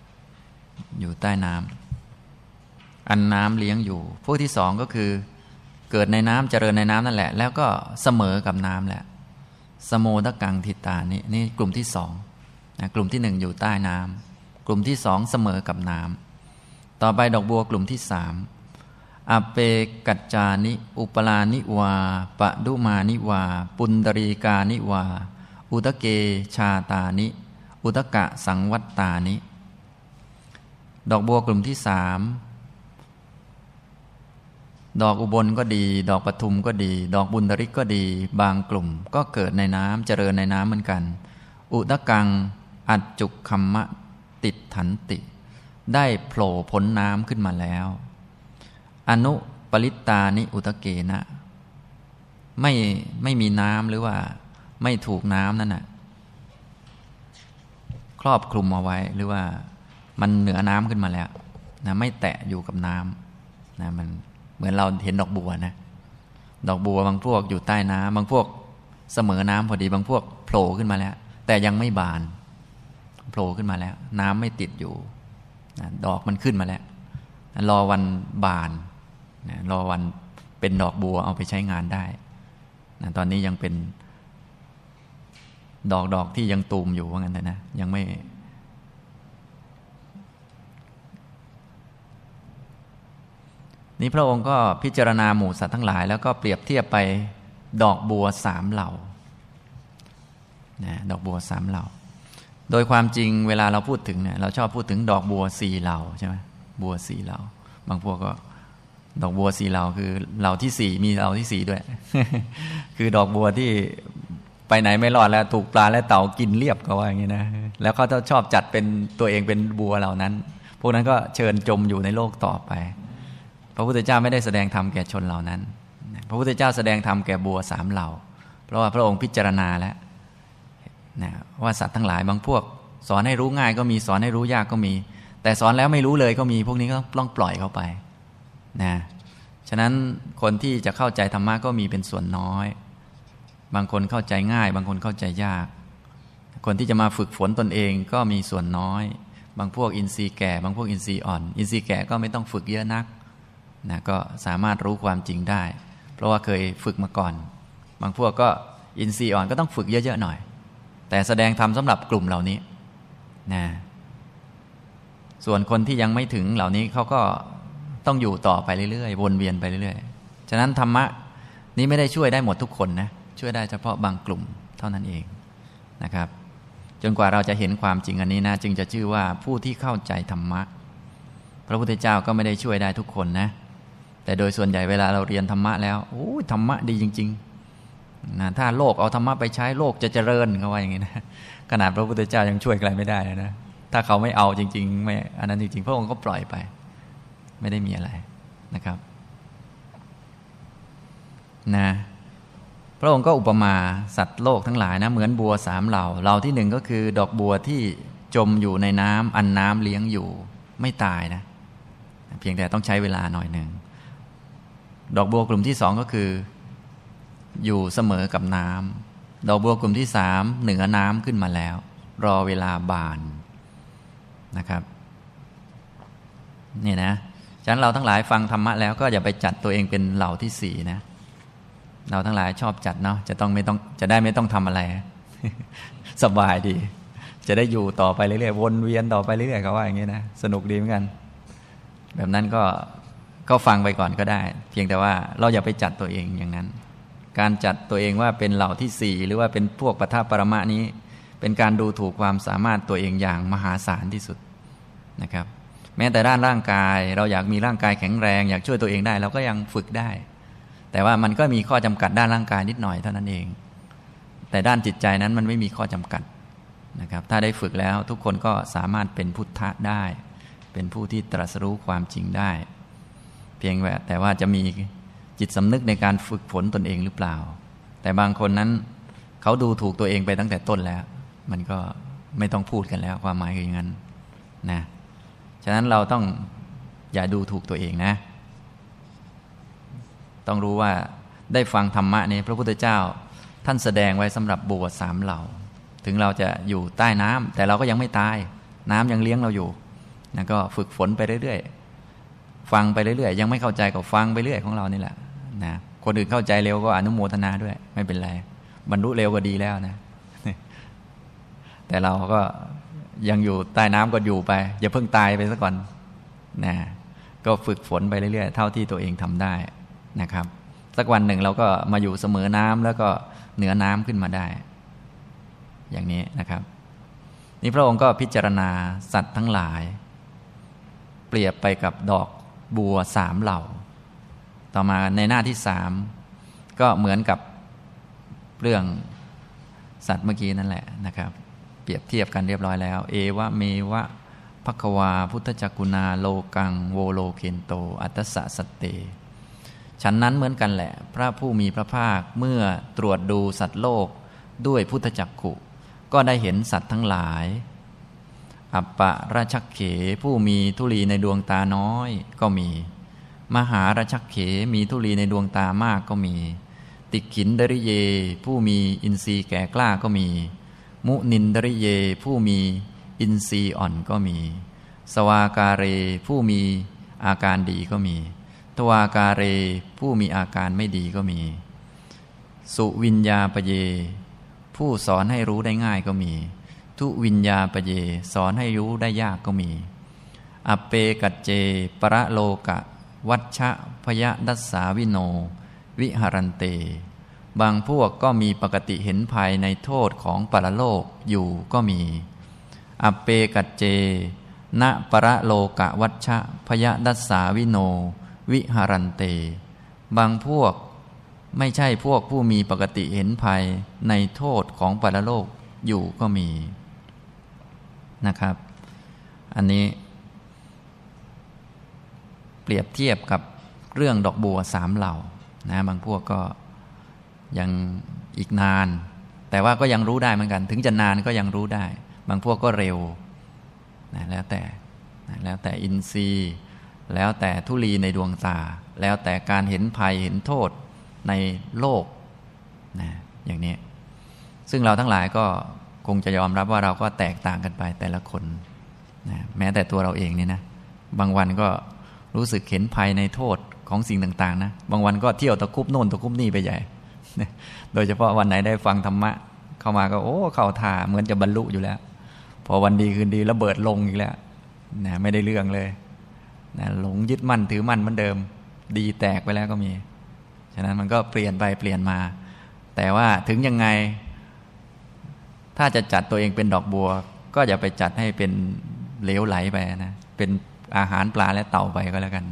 ำอยู่ใต้น้ำอันน้ำเลี้ยงอยู่ พวกที่สองก็คือ เกิดในน้ำเจริญในน้ำนั่นแหละ แล้วก็เสมอกับน้ำแหละ สโมตกังทิตานี่นี่กลุ่มที่สองนะกลุ่มที่หนึ่งอยู่ใต้น้ำกลุ่มที่สองเสมอกับน้ำต่อไปดอกบัวกลุ่มที่สามอเปกัจจานิ อุปลานิวาปะดุมานิวา ปุนดรีกานิวา อุตเกชาตานิ อุตกะสังวัตตานิ ดอกบัวกลุ่มที่สามดอกอุบลก็ดี ดอกปทุมก็ดี ดอกบุญริกก็ดี บางกลุ่มก็เกิดในน้ำเจริญในน้ำเหมือนกัน อุตกัง อัจจุกคัมมะติดถันติ ได้โผล่พ้นน้ำขึ้นมาแล้ว อนุปริตานิอุตเกนะ ไม่ไม่มีน้ำหรือว่า ไม่ถูกน้ำนั่นน่ะครอบคลุมเอาไว้หรือว่ามันเหนือน้ำขึ้นมาแล้วนะไม่แตะอยู่กับน้ำนะมันเหมือนเราเห็นดอกบัวนะ ดอกบัวบางพวกอยู่ใต้น้ำบางพวกเสมอน้ำพอดีบางพวกโผล่ขึ้นมาแล้ว แต่ยังไม่บานโผล่ขึ้นมาแล้ว น้ำไม่ติดอยู่นะดอกมันขึ้นมาแล้ว รอวันบานนะรอวันเป็นดอกบัวเอาไปใช้งานได้นะตอนนี้ยังเป็น ดอกดอกที่ยังตูมอยู่ว่างั้นนะยังไม่ นี่พระองค์ก็พิจารณาหมู่สัตว์ทั้งหลาย แล้วก็เปรียบเทียบไปดอกบัวสามเหล่านะดอกบัวสามเหล่า โดยความจริงเวลาเราพูดถึงเนี่ยเราชอบพูดถึงดอกบัวสี่เหล่าใช่ไหมบัวสี่เหล่า บางพวกก็ดอกบัวสี่เหล่าคือเหล่าที่สี่มีเหล่าที่สี่ด้วย คือดอกบัวที่ ไปไหนไม่รอดแล้วถูกปลาและเต่ากินเรียบก็ว่าอย่างนี้นะแล้วเขาชอบจัดเป็นตัวเองเป็นบัวเหล่านั้น พวกนั้นก็เชิญจมอยู่ในโลกต่อไป พระพุทธเจ้าไม่ได้แสดงธรรมแก่ชนเหล่านั้น พระพุทธเจ้าแสดงธรรมแก่บัวสามเหล่า เพราะว่าพระองค์พิจารณาแล้วนะว่าสัตว์ทั้งหลายบางพวก สอนให้รู้ง่ายก็มีสอนให้รู้ยากก็มี แต่สอนแล้วไม่รู้เลยก็มีพวกนี้ก็ต้องปล่อยเขาไปนะฉะนั้นคนที่จะเข้าใจธรรมะก็มีเป็นส่วนน้อย บางคนเข้าใจง่าย บางคนเข้าใจยาก คนที่จะมาฝึกฝนตนเองก็มีส่วนน้อย บางพวกอินทรีย์แก่ บางพวกอินทรีย์อ่อน อินทรีย์แก่ก็ไม่ต้องฝึกเยอะนักนะก็สามารถรู้ความจริงได้ เพราะว่าเคยฝึกมาก่อน บางพวกก็อินทรีย์อ่อนก็ต้องฝึกเยอะๆหน่อย แต่แสดงธรรมสำหรับกลุ่มเหล่านี้นะส่วนคนที่ยังไม่ถึงเหล่านี้เขาก็ต้องอยู่ต่อไปเรื่อยๆ วนเวียนไปเรื่อยๆ ฉะนั้นธรรมะนี้ไม่ได้ช่วยได้หมดทุกคนนะ ช่วยได้เฉพาะบางกลุ่มเท่านั้นเองนะครับ จนกว่าเราจะเห็นความจริงอันนี้นะ จึงจะชื่อว่าผู้ที่เข้าใจธรรมะ พระพุทธเจ้าก็ไม่ได้ช่วยได้ทุกคนนะ แต่โดยส่วนใหญ่เวลาเราเรียนธรรมะแล้วโอ้ธรรมะดีจริงๆนะถ้าโลกเอาธรรมะไปใช้โลกจะเจริญเขาว่าอย่างนี้นะขนาดพระพุทธเจ้ายังช่วยใครไม่ได้นะถ้าเขาไม่เอาจริงๆไม่อันนั้นจริงๆ พระองค์ก็ปล่อยไป ไม่ได้มีอะไรนะครับ นะ ระองค์ก็อุปมาสัตว์โลกทั้งหลายนะเหมือนบัวสามเหล่าเหล่าที่หนึ่งก็คือ ดอกบัวที่จมอยู่ในน้ำอันน้ำเลี้ยงอยู่ไม่ตายนะ เพียงแต่ต้องใช้เวลาหน่อยหนึ่งดอกบัวกลุ่มที่สองก็คือ อยู่เสมอกับน้ำดอกบัวกลุ่มที่สามเหนือน้ำขึ้นมาแล้ว รอเวลาบานนะครับนี่นะฉะนั้นเราทั้งหลายฟังธรรมะแล้วก็อย่าไปจัดตัวเองเป็นเหล่าที่สี่นะ เราทั้งหลายชอบจัดเนาะจะต้องไม่ต้องจะได้ไม่ต้องทำอะไร สบายดี จะได้อยู่ต่อไปเรื่อยๆวนเวียนต่อไปเรื่อยๆเขาว่าอย่างนี้นะสนุกดีเหมือนกัน แบบนั้นก็ก็ฟังไปก่อนก็ได้ เพียงแต่ว่าเราอย่าไปจัดตัวเองอย่างนั้น การจัดตัวเองว่าเป็นเหล่าที่สี่หรือว่าเป็นพวกปทัปรมะนี้ เป็นการดูถูกความสามารถตัวเองอย่างมหาศาลที่สุดนะครับ แม้แต่ด้านร่างกาย เราอยากมีร่างกายแข็งแรง อยากช่วยตัวเองได้ เราก็ยังฝึกได้ แต่ว่ามันก็มีข้อจำกัดด้านร่างกายนิดหน่อยเท่านั้นเอง แต่ด้านจิตใจนั้นมันไม่มีข้อจำกัดนะครับ ถ้าได้ฝึกแล้วทุกคนก็สามารถเป็นพุทธะได้ เป็นผู้ที่ตรัสรู้ความจริงได้ เพียงแต่ว่าจะมีจิตสำนึกในการฝึกฝนตนเองหรือเปล่า แต่บางคนนั้นเขาดูถูกตัวเองไปตั้งแต่ต้นแล้ว มันก็ไม่ต้องพูดกันแล้วความหมายคืออย่างนั้นนะฉะนั้นเราต้องอย่าดูถูกตัวเองนะ ต้องรู้ว่าได้ฟังธรรมะนี้พระพุทธเจ้า ท่านแสดงไว้สำหรับบวชสามเหล่า ถึงเราจะอยู่ใต้น้ำแต่เราก็ยังไม่ตาย น้ำยังเลี้ยงเราอยู่นะก็ฝึกฝนไปเรื่อยๆฟังไปเรื่อยๆ ยังไม่เข้าใจก็ฟังไปเรื่อยของเรานี่แหละนะคนอื่นเข้าใจเร็วก็อนุโมทนาด้วย ไม่เป็นไร บรรลุเร็วก็ดีแล้วนะ แต่เราก็ยังอยู่ใต้น้ำก็อยู่ไป อย่าเพิ่งตายไปซะก่อนนะก็ฝึกฝนไปเรื่อยๆ เท่าที่ตัวเองทำได้ นะครับ สักวันหนึ่งเราก็มาอยู่เสมอน้ำแล้วก็เหนือน้ำขึ้นมาได้ อย่างนี้นะครับ นี่พระองค์ก็พิจารณาสัตว์ทั้งหลาย เปรียบไปกับดอกบัวสามเหล่า ต่อมาในหน้าที่สามก็เหมือนกับเรื่องสัตว์เมื่อกี้นั่นแหละนะครับ เปรียบเทียบกันเรียบร้อยแล้ว เอวะเมวะภควา พุทธจักกุณาโลกัง โวโลเคนโต อัตสะสเต ฉันนั้นเหมือนกันแหละ พระผู้มีพระภาคเมื่อตรวจดูสัตว์โลกด้วยพุทธจักกุก็ได้เห็นสัตว์ทั้งหลาย อัปปะราชเขผู้มีทุลีในดวงตาน้อยก็มี มหาราชเขมีทุลีในดวงตามากก็มี ติกินดริเย ผู้มีอินทรีย์แก่กล้าก็มี มุนินดริเย ผู้มีอินทรีย์อ่อนก็มี สวาการเรผู้มีอาการดีก็มี ทวาการเรผู้มีอาการไม่ดีก็มี สุวิญญาปเย ผู้สอนให้รู้ได้ง่ายก็มี ทุวิญญาปเย สอนให้รู้ได้ยากก็มี อเปกัจเจ ประโลกะ วัชชะพยดัสสาวิโน วิหารันเต บางพวกก็มีปกติเห็นภายในโทษของปรโลกอยู่ก็มี อเปกัจเจ ณปรโลกะ วัชชะพยดัสสาวิโน วิหารันเต บางพวกไม่ใช่พวกผู้มีปกติเห็นภัยในโทษของปรโลกอยู่ก็มีนะครับ อันนี้เปรียบเทียบกับเรื่องดอกบัวสามเหล่านะบางพวกก็ยังอีกนาน แต่ว่าก็ยังรู้ได้เหมือนกัน ถึงจะนานก็ยังรู้ได้ บางพวกก็เร็วนะแล้วแต่นะแล้วแต่อินทรีย์ แล้วแต่ทุลีในดวงตา แล้วแต่การเห็นภัยเห็นโทษในโลกนะอย่างนี้ ซึ่งเราทั้งหลายก็คงจะยอมรับว่าเราก็แตกต่างกันไปแต่ละคนนะแม้แต่ตัวเราเองเนี่ยนะ บางวันก็รู้สึกเห็นภัยในโทษของสิ่งต่างๆนะ บางวันก็เที่ยวตะคุบโน่นตะคุบนี่ไปใหญ่ โดยเฉพาะวันไหนได้ฟังธรรมะ เข้ามาก็โอ้เข้าท่าเหมือนจะบรรลุอยู่แล้ว พอวันดีคืนดีระเบิดลงอีกแล้วนะไม่ได้เรื่องเลย นะหลงยึดมั่นถือมั่นเหมือนเดิม ดีแตกไปแล้วก็มี ฉะนั้นมันก็เปลี่ยนไปเปลี่ยนมา แต่ว่าถึงยังไง ถ้าจะจัดตัวเองเป็นดอกบัว ก็อย่าไปจัดให้เป็นเหลวไหลไปนะเป็นอาหารปลาและเต่าไปก็แล้วกัน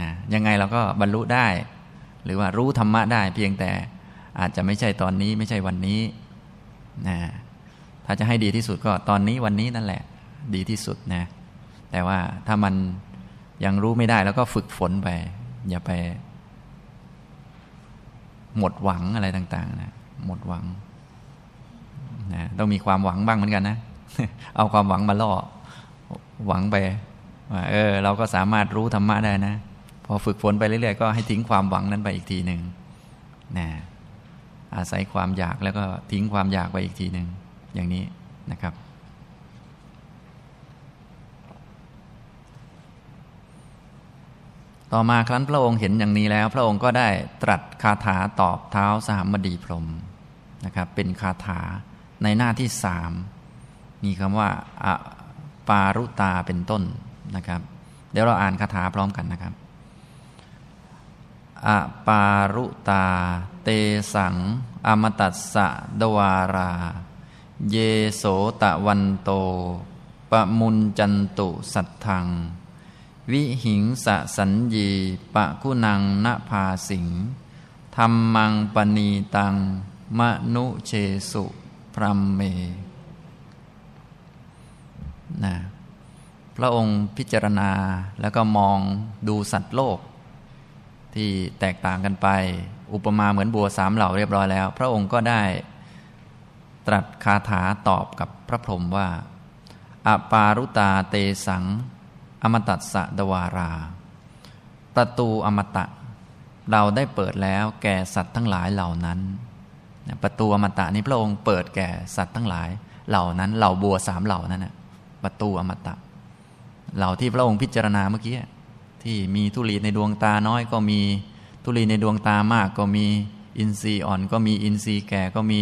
นะยังไงเราก็บรรลุได้ หรือว่ารู้ธรรมะได้เพียงแต่อาจจะไม่ใช่ตอนนี้ไม่ใช่วันนี้นะถ้าจะให้ดีที่สุดก็ตอนนี้วันนี้นั่นแหละ ดีที่สุดนะแต่ว่าถ้ามัน ยังรู้ไม่ได้แล้วก็ฝึกฝนไป อย่าไป หมดหวังอะไรต่าง ๆ นะ หมดหวังนะต้องมีความหวังบ้างเหมือนกันนะ เอาความหวังมาล่อ หวังไปว่าเออ เราก็สามารถรู้ธรรมะได้นะ พอฝึกฝนไปเรื่อยๆ ก็ให้ทิ้งความหวังนั้นไปอีกทีหนึ่งนะอาศัยความอยากแล้วก็ทิ้งความอยากไปอีกทีหนึ่งอย่างนี้นะครับ ต่อมาครั้นพระองค์เห็นอย่างนี้แล้ว พระองค์ก็ได้ตรัสคาถาตอบเท้าสามบดีพรมนะครับเป็นคาถาในหน้าที่สามมีคำว่าอะปารุตาเป็นต้นนะครับเดี๋ยวเราอ่านคาถาพร้อมกันนะครับอะปารุตา เตสัง อมตัสสะดวารา เยโสตะวันโต ปะมุนจันตุสัตถัง วิหิงสะสัญญีปะกุนังนภาสิงธรรมังปณีตัง มนุเชสุพรมเมนะพระองค์พิจารณาแล้วก็มองดูสัตว์โลก ที่แตกต่างกันไป อุปมาเหมือนบัวสามเหล่าเรียบร้อยแล้ว พระองค์ก็ได้ตรัสคาถาตอบกับพระพรหมว่าอปารุตาเตสัง อมตัสสะดวารา ประตูอมตะ เราได้เปิดแล้วแก่สัตว์ทั้งหลายเหล่านั้น ประตูอมตะนี้พระองค์เปิดแก่สัตว์ทั้งหลายเหล่านั้น เหล่าบัวสามเหล่านั้นนะประตูอมตะ เหล่าที่พระองค์พิจารณาเมื่อกี้ที่มีทุลีในดวงตาน้อยก็มีทุลีในดวงตามากก็มีอินทรีย์อ่อนก็มีอินทรีย์แก่ก็มี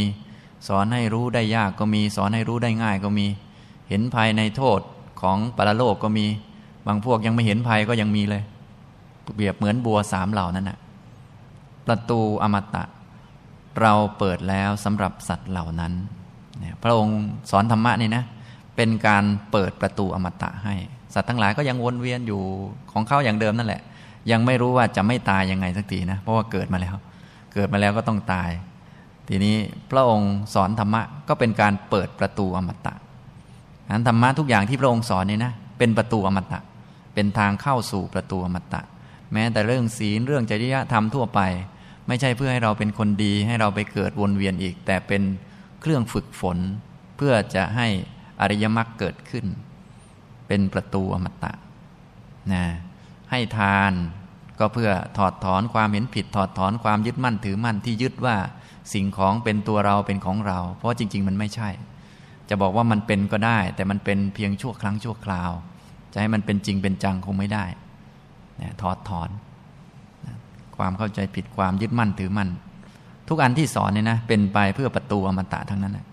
สอนให้รู้ได้ยากก็มี สอนให้รู้ได้ง่ายก็มี เห็นภัยในโทษของปรโลกก็มี บางพวกยังไม่เห็นภัยก็ยังมีเลย เปรียบเหมือนบัวสามเหล่านั้นนะประตูอมตะ เราเปิดแล้วสำหรับสัตว์เหล่านั้น พระองค์สอนธรรมะนี่นะ เป็นการเปิดประตูอมตะให้ สัตว์ทั้งหลายก็ยังวนเวียนอยู่ของเขาอย่างเดิมนั่นแหละ ยังไม่รู้ว่าจะไม่ตายยังไงสักทีนะ เพราะว่าเกิดมาแล้ว เกิดมาแล้วก็ต้องตาย ทีนี้พระองค์สอนธรรมะก็เป็นการเปิดประตูอมตะนั้นธรรมะทุกอย่างที่พระองค์สอนนี่นะ เป็นประตูอมตะ เป็นทางเข้าสู่ประตูอมตะ แม้แต่เรื่องศีลเรื่องจริยธรรมทั่วไป ไม่ใช่เพื่อให้เราเป็นคนดีให้เราไปเกิดวนเวียนอีก แต่เป็นเครื่องฝึกฝน เพื่อจะให้อริยมรรคเกิดขึ้น เป็นประตูอมตะนะให้ทานก็เพื่อถอดถอนความเห็นผิด ถอดถอนความยึดมั่นถือมั่นที่ยึดว่าสิ่งของเป็นตัวเราเป็นของเรา เพราะจริง ๆ มันไม่ใช่ จะบอกว่ามันเป็นก็ได้ แต่มันเป็นเพียงชั่วครั้งชั่วคราว จะให้มันเป็นจริงเป็นจังคงไม่ได้นะถอดถอนนะความเข้าใจผิดความยึดมั่นถือมั่น ทุกอันที่สอนเนี่ยนะเป็นไปเพื่อประตูอมตะทั้งนั้นนะ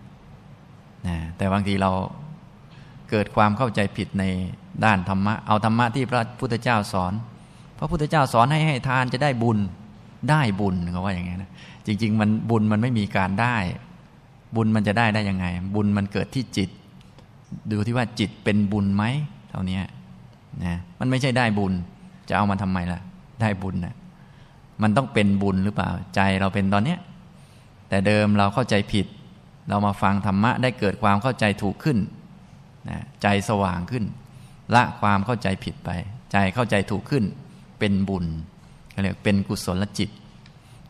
นะแต่บางทีเราเกิดความเข้าใจผิดในด้านธรรมะ เอาธรรมะที่พระพุทธเจ้าสอน พระพุทธเจ้าสอนให้ให้ทานจะได้บุญได้บุญเขาว่าอย่างไงนะจริง ๆ มันบุญมันไม่มีการได้ บุญมันจะได้ได้ยังไง บุญมันเกิดที่จิต ดูที่ว่าจิตเป็นบุญไหม เท่านี้นะมันไม่ใช่ได้บุญ จะเอามาทำไมล่ะ ได้บุญนะมันต้องเป็นบุญหรือเปล่า ใจเราเป็นตอนเนี้ยแต่เดิมเราเข้าใจผิด เรามาฟังธรรมะได้เกิดความเข้าใจถูกขึ้นนะใจสว่างขึ้น ละความเข้าใจผิดไป ใจเข้าใจถูกขึ้น เป็นบุญเรียกเป็นกุศลจิต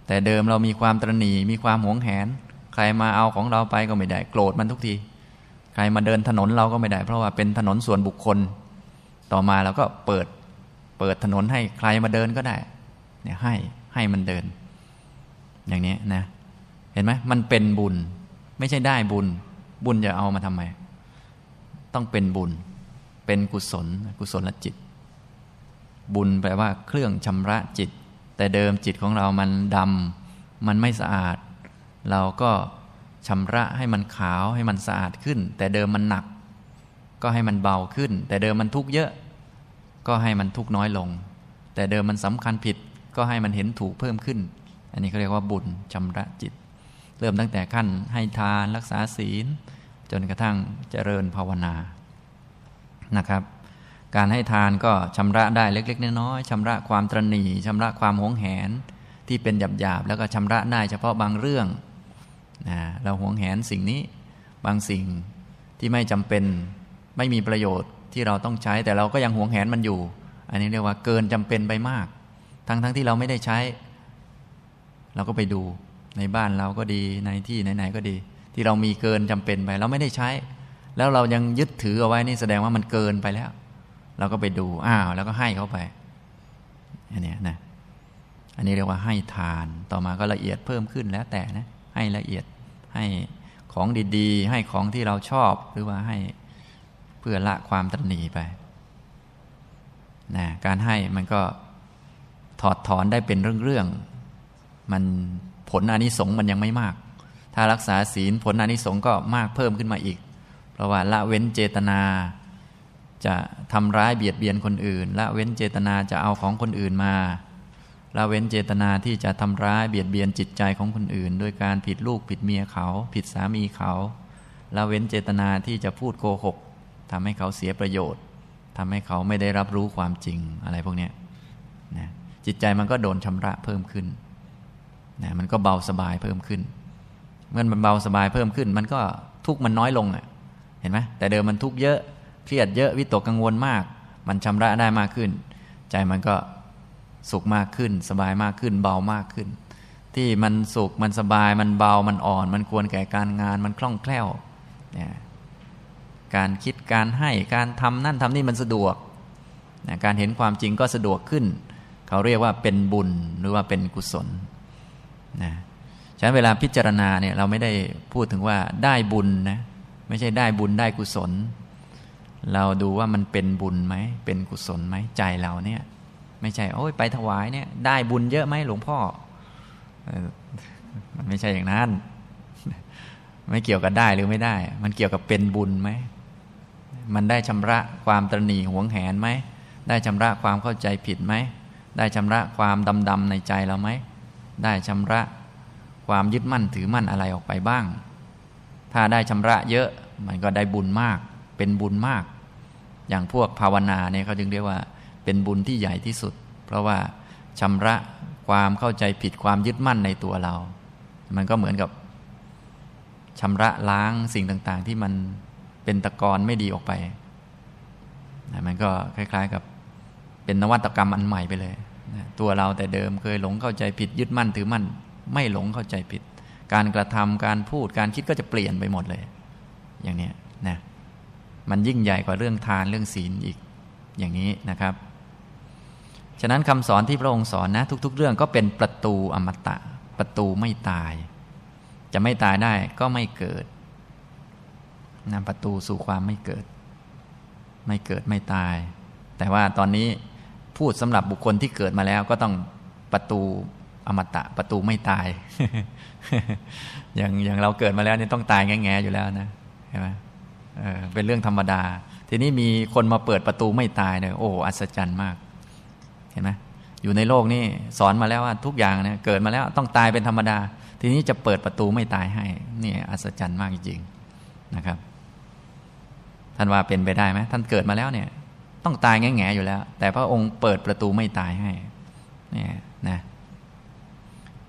แต่เดิมเรามีความตรณีมีความหวงแหน ใครมาเอาของเราไปก็ไม่ได้โกรธมันทุกที ใครมาเดินถนนเราก็ไม่ได้ เพราะว่าเป็นถนนส่วนบุคคล ต่อมาเราก็เปิดเปิดถนนให้ใครมาเดินก็ได้ เนี่ยให้ให้มันเดิน อย่างนี้นะ เห็นไหมมันเป็นบุญ ไม่ใช่ได้บุญ บุญจะเอามาทำไม ต้องเป็นบุญ เป็นกุศล กุศลจิต บุญแปลว่า เครื่องชำระจิต แต่เดิมจิตของเรามันดำมันไม่สะอาด เราก็ ชำระให้มันขาวให้มันสะอาดขึ้น แต่เดิมมันหนัก ก็ให้มันเบาขึ้น แต่เดิมมันทุกข์เยอะ ก็ให้มันทุกข์น้อยลง แต่เดิมมันสำคัญผิด ก็ให้มันเห็นถูกเพิ่มขึ้น อันนี้เขาเรียกว่าบุญชำระจิต เริ่มตั้งแต่ขั้นให้ทานรักษาศีล จนกระทั่งเจริญภาวนานะครับ การให้ทานก็ชำระได้เล็ก ๆ น้อยๆชำระความตรณีชำระความหวงแหนที่เป็นหยาบๆแล้วก็ชำระได้เฉพาะบางเรื่อง นะเราหวงแหนสิ่งนี้บางสิ่งที่ไม่จำเป็นไม่มีประโยชน์ที่เราต้องใช้ แต่เราก็ยังหวงแหนมันอยู่ อันนี้เรียกว่าเกินจำเป็นไปมาก ทั้งๆทที่เราไม่ได้ใช้ เราก็ไปดูในบ้านเราก็ดีในที่ไหนๆก็ดี ที่เรามีเกินจำเป็นไป เราไม่ได้ใช้ แล้วเรายังยึดถือเอาไว้นี่แสดงว่ามันเกินไปแล้ว เราก็ไปดูอ้าวแล้วก็ให้เขาไปอันนี้นะอันนี้เรียกว่าให้ทานต่อมาก็ละเอียดเพิ่มขึ้นแล้วแต่นะให้ละเอียด ให้ของดีๆ ให้ของที่เราชอบหรือว่าให้เพื่อละความตรณีไปนะการให้มันก็ถอดถอนได้เป็นเรื่องๆมันผลอนิสงส์มันยังไม่มาก ถ้ารักษาศีลผลอนิสงส์ก็มากเพิ่มขึ้นมาอีก เพราะว่าละเว้นเจตนา จะทำร้ายเบียดเบียนคนอื่น ละเว้นเจตนาจะเอาของคนอื่นมา ละเว้นเจตนาที่จะทำร้ายเบียดเบียนจิตใจของคนอื่น โดยการผิดลูกผิดเมียเขา ผิดสามีเขาละเว้นเจตนาที่จะพูดโกหกทำให้เขาเสียประโยชน์ทำให้เขาไม่ได้รับรู้ความจริงอะไรพวกนี้นะจิตใจมันก็โดนชำระเพิ่มขึ้นนะมันก็เบาสบายเพิ่มขึ้น เมื่อมันเบาสบายเพิ่มขึ้น มันก็ทุกข์มันน้อยลงอะ เห็นไหมแต่เดิมมันทุกข์เยอะ เครียดเยอะวิตกกังวลมาก มันชำระได้มากขึ้น ใจมันก็ สุขมากขึ้น สบายมากขึ้น เบามากขึ้น ที่มันสุขมันสบายมันเบามันอ่อน มันควรแก่การงานมันคล่องแคล่วเนี่ยการคิดการให้การทำนั่นทำนี่มันสะดวกนะการเห็นความจริงก็สะดวกขึ้น เขาเรียกว่าเป็นบุญหรือว่าเป็นกุศลนะฉะนั้นเวลาพิจารณาเนี่ยเราไม่ได้พูดถึงว่าได้บุญนะไม่ใช่ได้บุญได้กุศล เราดูว่ามันเป็นบุญไหมเป็นกุศลไหมใจเราเนี่ย ไม่ใช่โอ้ยไปถวายเนี่ย ได้บุญเยอะไหมหลวงพ่อมันไม่ใช่อย่างนั้น ไม่เกี่ยวกับได้หรือไม่ได้ มันเกี่ยวกับเป็นบุญไหม มันได้ชำระความตรณีหวงแหนไหม ได้ชำระความเข้าใจผิดไหม ได้ชำระความดำดำในใจเราไหม ได้ชำระความยึดมั่นถือมั่นอะไรออกไปบ้าง ถ้าได้ชำระเยอะมันก็ได้บุญมาก เป็นบุญมาก อย่างพวกภาวนาเนี่ยเขาจึงเรียกว่า เป็นบุญที่ใหญ่ที่สุด เพราะว่าชำระความเข้าใจผิดความยึดมั่นในตัวเรา มันก็เหมือนกับชำระล้างสิ่งต่างๆ ที่มันเป็นตะกอนไม่ดีออกไปนะมันก็คล้าย ๆ กับเป็นนวัตกรรมอันใหม่ไปเลย ตัวเราแต่เดิมเคยหลงเข้าใจผิดยึดมั่นถือมั่น ไม่หลงเข้าใจผิด การกระทำการพูดการคิดก็จะเปลี่ยนไปหมดเลย อย่างนี้นะ มันยิ่งใหญ่กว่าเรื่องทานเรื่องศีลอีก อย่างนี้นะครับ ฉะนั้นคำสอนที่พระองค์สอนนะ ทุก ๆ เรื่องก็เป็นประตูอมตะ ประตูไม่ตาย จะไม่ตายได้ก็ไม่เกิดนำประตูสู่ความไม่เกิด ไม่เกิดไม่ตาย แต่ว่าตอนนี้พูดสำหรับบุคคลที่เกิดมาแล้วก็ต้องประตูอมตะประตูไม่ตาย อย่างอย่างเราเกิดมาแล้วนี่ต้องตายแง่ๆอยู่แล้วนะใช่ไหมเออเป็นเรื่องธรรมดา ทีนี้มีคนมาเปิดประตูไม่ตายเนี่ยโอ้อัศจรรย์มาก เห็นไหมอยู่ในโลกนี่สอนมาแล้วว่าทุกอย่างเนี่ยเกิดมาแล้วต้องตายเป็นธรรมดา ทีนี้จะเปิดประตูไม่ตายให้ นี่อัศจรรย์มากจริงๆนะครับ ท่านว่าเป็นไปได้ไหมท่านเกิดมาแล้วเนี่ย ต้องตายแง่ๆอยู่แล้ว แต่พระองค์เปิดประตูไม่ตายให้เนี่ยนะ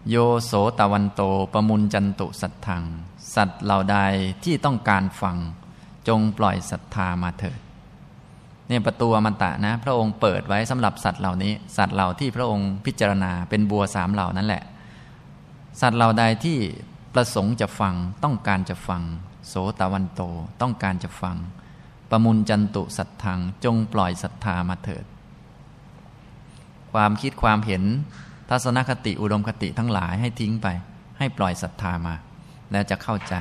โยโสตะวันโตประมุนจันตุสัตถัง สัตว์เหล่าใดที่ต้องการฟัง จงปล่อยศรัทธามาเถิด เนี่ยประตูอมตะนะ พระองค์เปิดไว้สำหรับสัตว์เหล่านี้ สัตว์เหล่าที่พระองค์พิจารณาเป็นบัวสามเหล่านั่นแหละ สัตว์เหล่าใดที่ประสงค์จะฟังต้องการจะฟัง โสตวันโตต้องการจะฟัง ประมุนจันตุสัตถังจงปล่อยศรัทธามาเถิด ความคิดความเห็น ทัศนคติอุดมคติทั้งหลายให้ทิ้งไป ให้ปล่อยศรัทธามา แล้วจะเข้าใจ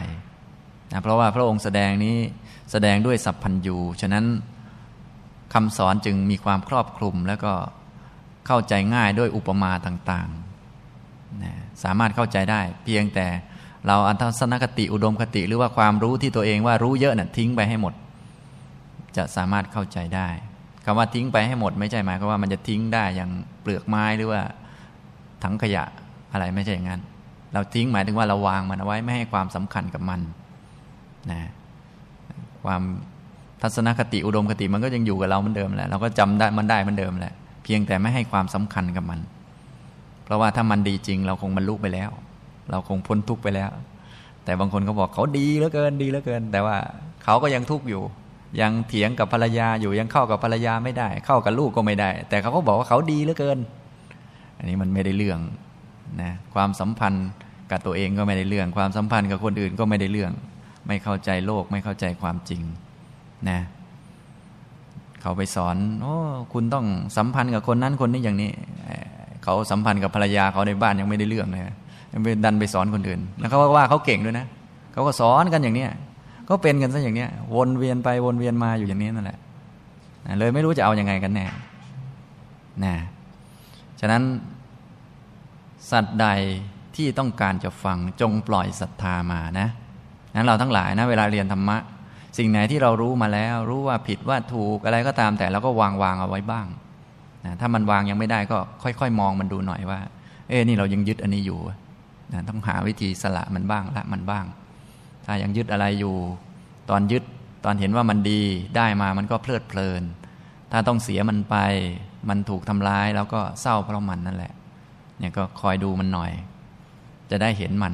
นะเพราะว่าพระองค์แสดงนี้แสดงด้วยสัพพัญญูฉะนั้น คำสอนจึงมีความครอบคลุมแล้วก็เข้าใจง่ายด้วยอุปมาต่างๆนะสามารถเข้าใจได้ เพียงแต่เราอันทัศนคติอุดมคติ หรือว่าความรู้ที่ตัวเองว่ารู้เยอะนะ่ะทิ้งไปให้หมด จะสามารถเข้าใจได้คำว่าทิ้งไปให้หมดไม่ใช่หมายความว่ามันจะทิ้งได้อย่างเปลือกไม้หรือว่าถังขยะอะไรไม่ใช่อย่างนั้น เราทิ้งหมายถึงว่าเราวางมันเอาไว้ไม่ให้ความสำคัญกับมันนะความ ทัศนคติอุดมคติมันก็ยังอยู่กับเราเหมือนเดิมแหละเราก็จำได้มันได้เหมือนเดิมแหละเพียงแต่ไม่ให้ความสำคัญกับมัน เพราะว่าถ้ามันดีจริง เราคงบรรลุไปแล้ว เราคงพ้นทุกข์ไปแล้ว แต่บางคนเขาบอกเขาดีเหลือเกินดีเหลือเกิน แต่ว่าเขาก็ยังทุกข์อยู่ ยังเถียงกับภรรยาอยู่ยังเข้ากับภรรยาไม่ได้ เข้ากับลูกก็ไม่ได้ แต่เขาก็บอกว่าเขาดีเหลือเกิน อันนี้มันไม่ได้เรื่องนะความสัมพันธ์กับตัวเองก็ไม่ได้เรื่อง ความสัมพันธ์กับคนอื่นก็ไม่ได้เรื่อง ไม่เข้าใจโลกไม่เข้าใจความจริง นะเขาไปสอนโอ้คุณต้องสัมพันธ์กับคนนั้นคนนี้อย่างนี้ เขาสัมพันธ์กับภรรยาเขาในบ้านยังไม่ได้เรื่องเลยยังไปดันไปสอนคนอื่น แล้วเขาว่าเขาเก่งด้วยนะเขาก็สอนกันอย่างเนี้ยก็เป็นกันซะอย่างเนี้ย วนเวียนไปวนเวียนมาอยู่อย่างนี้นั่นแหละเลยไม่รู้จะเอาอยัางไงกันแน่นะฉะนั้นสัตว์ใดที่ต้องการจะฟังจงปล่อยศรัทธามานะนั้นเราทั้งหลายนะ เวลาเรียนธรรมะ สิ่งไหนที่เรารู้มาแล้ว รู้ว่าผิดว่าถูกอะไรก็ตามแต่เราก็วางวางเอาไว้บ้างนะถ้ามันวางยังไม่ได้ก็ค่อย ๆ มองมันดูหน่อยว่า เอ้นี่เรายังยึดอันนี้อยู่นะต้องหาวิธีสละมันบ้างละมันบ้าง ถ้ายังยึดอะไรอยู่ ตอนยึดตอนเห็นว่ามันดีได้มามันก็เพลิดเพลิน ถ้าต้องเสียมันไป มันถูกทำร้ายแล้วก็เศร้าเพราะมันนั่นแหละเนี่ยก็คอยดูมันหน่อย จะได้เห็นมัน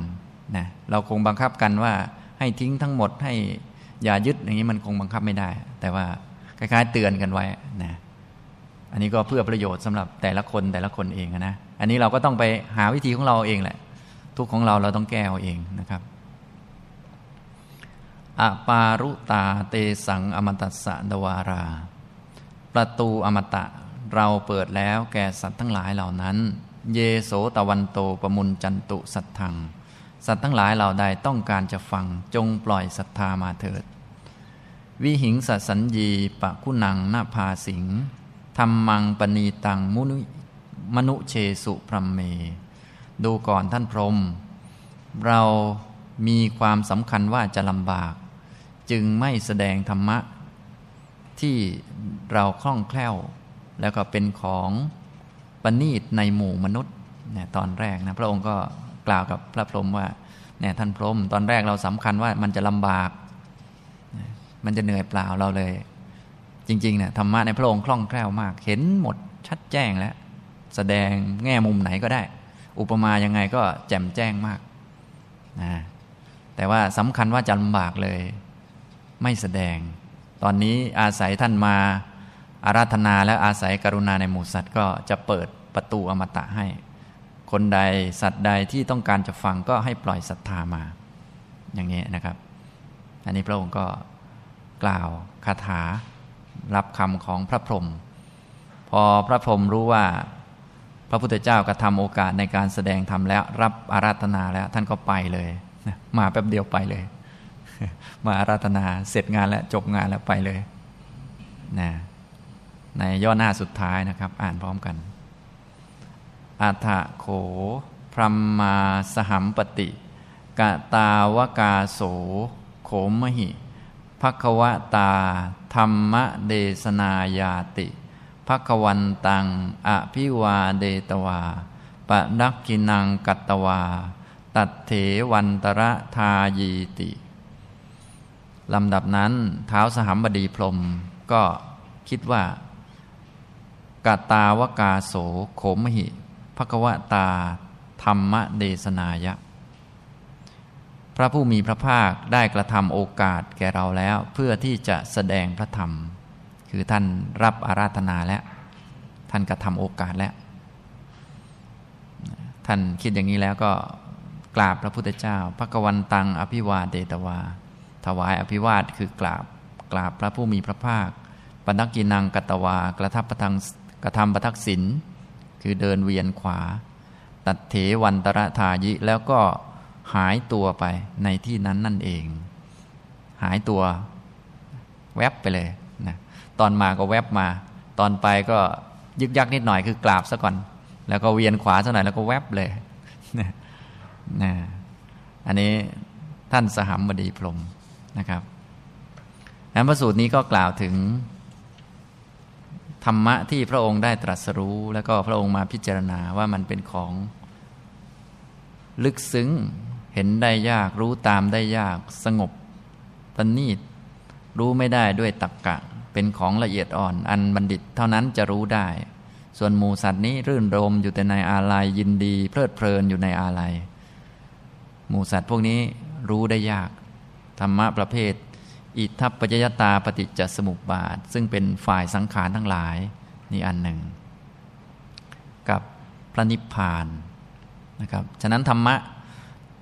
นะเราคงบังคับกันว่าให้ทิ้งทั้งหมดให้ อย่ายึดอย่างนี้มันคงบังคับไม่ได้ แต่ว่าคล้ายๆเตือนกันไว้นะอันนี้ก็เพื่อประโยชน์สำหรับแต่ละคนแต่ละคนเองนะอันนี้เราก็ต้องไปหาวิธีของเราเองแหละ ทุกของเราเราต้องแก้เอาเองนะครับอปารุตาเตสังอมตัสสะดวารา ประตูอมตะเราเปิดแล้วแก่สัตว์ทั้งหลายเหล่านั้น เยโสตะวันโตปมุนจันตุสัตทัง สัตว์ทั้งหลายเหล่าใดต้องการจะฟังจงปล่อยศรัทธามาเถิด วิหิงสัสัญญีปะคุนังนาภาสิงธรรมังปณีตังมุนุมนุเชสุพรมเม ดูก่อนท่านพรหมเรามีความสำคัญว่าจะลำบาก จึงไม่แสดงธรรมะ ที่เราคล่องแคล่ว แล้วก็เป็นของปณีตในหมู่มนุษย์เนี่ยตอนแรกนะพระองค์ก็ กล่าวกับพระพรหมว่าเนี่ยท่านพรหมตอนแรกเราสำคัญว่ามันจะลำบาก มันจะเหนื่อยเปล่าเราเลย จริงๆเนี่ยธรรมะในพระองค์คล่องแคล่วมาก เห็นหมดชัดแจ้งแล้ว แสดงแง่มุมไหนก็ได้ อุปมายังไงก็แจ่มแจ้งมากนะแต่ว่าสำคัญว่าจะลำบากเลย ไม่แสดง ตอนนี้อาศัยท่านมาอาราธนาและอาศัยกรุณาในหมู่สัตว์ก็จะเปิดประตูอมตะให้ คนใดสัตว์ใดที่ต้องการจะฟังก็ให้ปล่อยศรัทธามา อย่างนี้นะครับ อันนี้พระองค์ก็กล่าวคาถารับคำของพระพรหมพอพระพรหมรู้ว่า พระพุทธเจ้ากระทำโอกาสในการแสดงธรรมแล้ว รับอาราธนาแล้วท่านก็ไปเลยมาแป๊บเดียวไปเลย มาอาราธนาเสร็จงานแล้วจบงานแล้วไปเลยนะในย่อหน้าสุดท้ายนะครับ อ่านพร้อมกัน อัฏะโข พรหมาสหัมปติกะตาวกาโส โขมหิภควตา ธรรมเดสนายาติภควันตัง อภิวาเดตวาปะดักกินังกัตตวา ตัดเถวันตระทายีติลำดับนั้นเท้าสหัมบดีพรมก็คิดว่ากาตาวกาโสโขมหิ ภควตา ธรรมเดสนายะ พระผู้มีพระภาคได้กระทำโอกาสแก่เราแล้ว เพื่อที่จะแสดงพระธรรม คือท่านรับอาราธนาแล้ว ท่านกระทำโอกาสแล้ว ท่านคิดอย่างนี้แล้วก็กราบพระพุทธเจ้าพระกวันตังอภิวาเดตวา ถวายอภิวาทคือกราบกราบพระผู้มีพระภาคปนักกินังกัตวากระทับประทังกระทำประทักษิณ คือเดินเวียนขวา ตัดเถวันตระทายิแล้วก็หายตัวไปในที่นั้นนั่นเอง หายตัวแวบไปเลยนะตอนมาก็แวบมา ตอนไปก็ยึกยักนิดหน่อยคือกราบซะก่อน แล้วก็เวียนขวาซะหน่อยแล้วก็แวบเลยนะนะอันนี้ท่านสหัมบดีพรมนะครับนั้นพระสูตรนี้ก็กล่าวถึง รรมะที่พระองค์ได้ตรัสรู้ แล้วก็พระองค์มาพิจารณาว่ามันเป็นของ ลึกซึ้งเห็นได้ยากรู้ตามได้ยากสงบประณีตรู้ไม่ได้ด้วยตักกะ เป็นของละเอียดอ่อน อันบัณฑิตเท่านั้นจะรู้ได้ ส่วนหมูสัตว์นี้รื่นรมอยู่แต่ในอาลัยยินดี เพลิดเพลินอยู่ในอาลัยหมูสัตว์พวกนี้รู้ได้ยาก ธรรมะประเภท อิทัปปยตาปฏิจจสมุปบาท ซึ่งเป็นฝ่ายสังขารทั้งหลายนี่อันหนึ่ง กับพระนิพพานนะครับฉะนั้นธรรมะ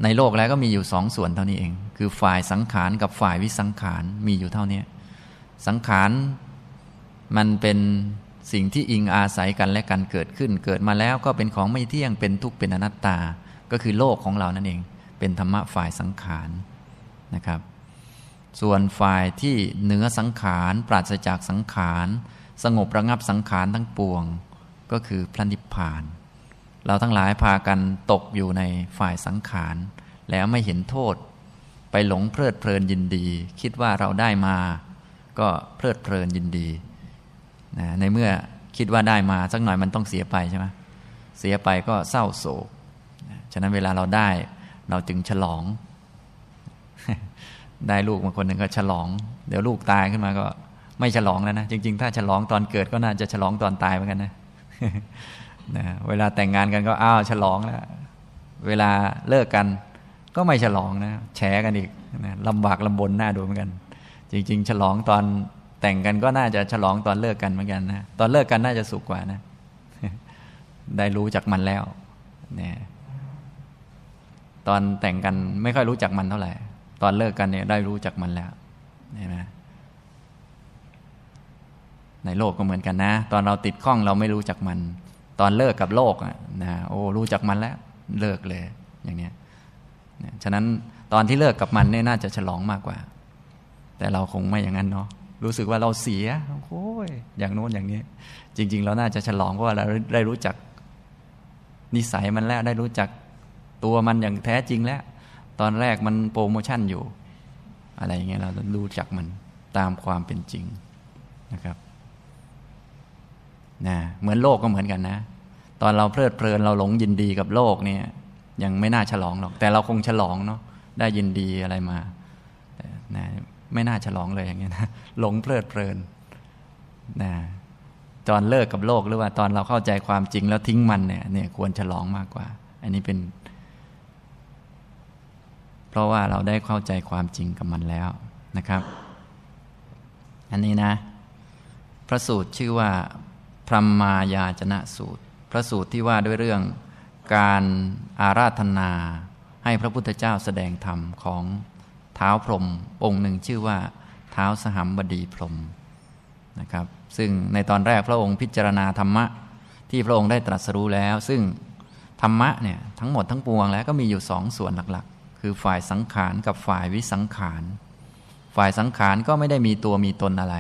ในโลกแล้วก็มีอยู่สองส่วนเท่านี้เอง คือฝ่ายสังขารกับฝ่ายวิสังขารมีอยู่เท่านี้สังขารมันเป็นสิ่งที่อิงอาศัยกันและกันเกิดขึ้น เกิดมาแล้วก็เป็นของไม่เที่ยงเป็นทุกข์เป็นอนัตตา ก็คือโลกของเรานั่นเอง เป็นธรรมะฝ่ายสังขารนะครับ ส่วนฝ่ายที่เหนือสังขาร ปราศจากสังขาร สงบระงับสังขารทั้งปวง ก็คือพระนิพพาน เราทั้งหลายพากันตกอยู่ในฝ่ายสังขาร แล้วไม่เห็นโทษ ไปหลงเพลิดเพลินยินดี คิดว่าเราได้มา ก็เพลิดเพลินยินดีนะในเมื่อคิดว่าได้มาสักหน่อยมันต้องเสียไปใช่ไหมเสียไปก็เศร้าโศก ฉะนั้นเวลาเราได้เราจึงฉลอง ได้ลูกบางคนหนึ่งก็ฉลอง เดี๋ยวลูกตายขึ้นมาก็ไม่ฉลองแล้วนะ จริง ๆ ถ้าฉลองตอนเกิดก็น่าจะฉลองตอนตายเหมือนกันนะนะเวลาแต่งงานกันก็อ้าวฉลองแล้วเวลาเลิกกันก็ไม่ฉลองนะแฉกันอีกนะลำบากลำบนหน้าดูเหมือนกัน จริง ๆ ฉลองตอนแต่งกันก็น่าจะฉลองตอนเลิกกันเหมือนกันนะตอนเลิกกันน่าจะสุขกว่านะ ได้รู้จักมันแล้วเนี่ยตอนแต่งกันไม่ค่อยรู้จักมันเท่าไหร่ ตอนเลิกกันเนี่ยได้รู้จักมันแล้วเห็นไหมในโลกก็เหมือนกันนะ ตอนเราติดข้องเราไม่รู้จักมัน ตอนเลิกกับโลกนะโอ้รู้จักมันแล้วเลิกเลยอย่างเนี้ยฉะนั้นตอนที่เลิกกับมันเนี่ยน่าจะฉลองมากกว่า แต่เราคงไม่อย่างนั้นเนาะรู้สึกว่าเราเสียโอ้ยอย่างโน้นอย่างนี้ จริง ๆ เราน่าจะฉลองเพราะว่าเราได้รู้จักนิสัยมันแล้วได้รู้จักตัวมันอย่างแท้จริงแล้ว ตอนแรกมันโปรโมชั่นอยู่ อะไรอย่างเงี้ยเรารู้จักมันตามความเป็นจริงนะครับนะเหมือนโลกก็เหมือนกันนะ ตอนเราเพลิดเพลินเราหลงยินดีกับโลกเนี่ย ยังไม่น่าฉลองหรอก แต่เราคงฉลองเนาะได้ยินดีอะไรมานะไม่น่าฉลองเลยอย่างเงี้ยนะหลงเพลิดเพลินนะตอนเลิกกับโลกหรือว่าตอนเราเข้าใจความจริงแล้วทิ้งมันเนี่ยเนี่ยควรฉลองมากกว่า อันนี้เป็น ราะว่าเราได้เข้าใจความจริงกับมันแล้วนะครับ อันนี้นะ พระสูตรชื่อว่า พรหมายาจนะสูตร พระสูตรที่ว่าด้วยเรื่องการอาราธนาให้พระพุทธเจ้าแสดงธรรมของเท้าพรหมองค์หนึ่งชื่อว่าเท้าสหัมบดีพรหมนะครับ ซึ่งในตอนแรกพระองค์พิจารณาธรรมะที่พระองค์ได้ตรัสรู้แล้ว ซึ่งธรรมะเนี่ยทั้งหมดทั้งปวงแล้วก็มีอยู่สองส่วนหลัก คือฝ่ายสังขารกับฝ่ายวิสังขาร ฝ่ายสังขารก็ไม่ได้มีตัวมีตนอะไร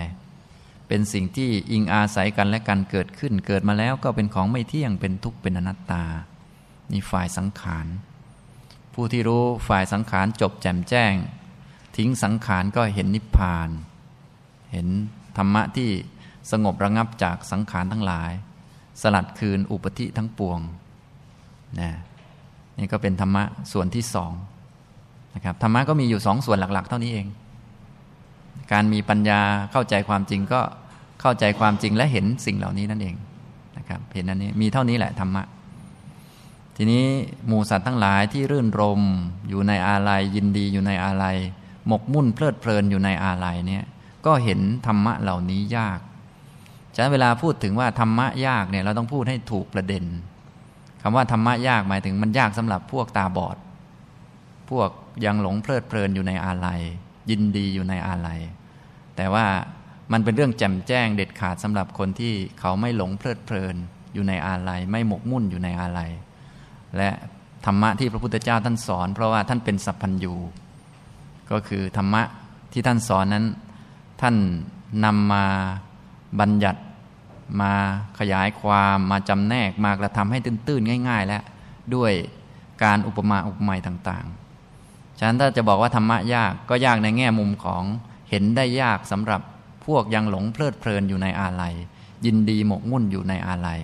เป็นสิ่งที่อิงอาศัยกันและกันเกิดขึ้น เกิดมาแล้วก็เป็นของไม่เที่ยงเป็นทุกข์เป็นอนัตตา นี่ฝ่ายสังขาร ผู้ที่รู้ฝ่ายสังขารจบแจ่มแจ้ง ทิ้งสังขารก็เห็นนิพพาน เห็นธรรมะที่สงบระงับจากสังขารทั้งหลาย สลัดคืนอุปธิทั้งปวงนะนี่ก็เป็นธรรมะส่วนที่สอง นะครับธรรมะก็มีอยู่สองส่วนหลัก ๆ เท่านี้เอง การมีปัญญาเข้าใจความจริงก็เข้าใจความจริงและเห็นสิ่งเหล่านี้นั่นเองนะครับเห็นอันนี้มีเท่านี้แหละธรรมะทีนี้หมู่สัตว์ทั้งหลายที่รื่นรมอยู่ในอาลัยยินดีอยู่ในอาลัยหมกมุ่นเพลิดเพลินอยู่ในอาลัยเนี่ยก็เห็นธรรมะเหล่านี้ยากฉะนั้นเวลาพูดถึงว่าธรรมะยากเนี่ยเราต้องพูดให้ถูกประเด็นคำว่าธรรมะยากหมายถึงมันยากสำหรับพวกตาบอด พวก ยังหลงเพลิดเพลินอยู่ในอาลัย ยินดีอยู่ในอาลัย แต่ว่ามันเป็นเรื่องแจ่มแจ้งเด็ดขาดสำหรับคนที่เขาไม่หลงเพลิดเพลินอยู่ในอาลัย ไม่หมกมุ่นอยู่ในอาลัย และธรรมะที่พระพุทธเจ้าท่านสอน เพราะว่าท่านเป็นสัพพัญญูก็คือธรรมะที่ท่านสอนนั้น ท่านนำมาบัญญัติมาขยายความมาจำแนกมากระทำให้ตื้นๆ ง่าย ๆ แล้วด้วยการอุปมาอุปไมยต่างๆ ฉะนั้นถ้าจะบอกว่าธรรมะยากก็ยากในแง่มุมของเห็นได้ยากสำหรับพวกยังหลงเพลิดเพลินอยู่ในอาลัย ยินดีหมกมุ่นอยู่ในอาลัย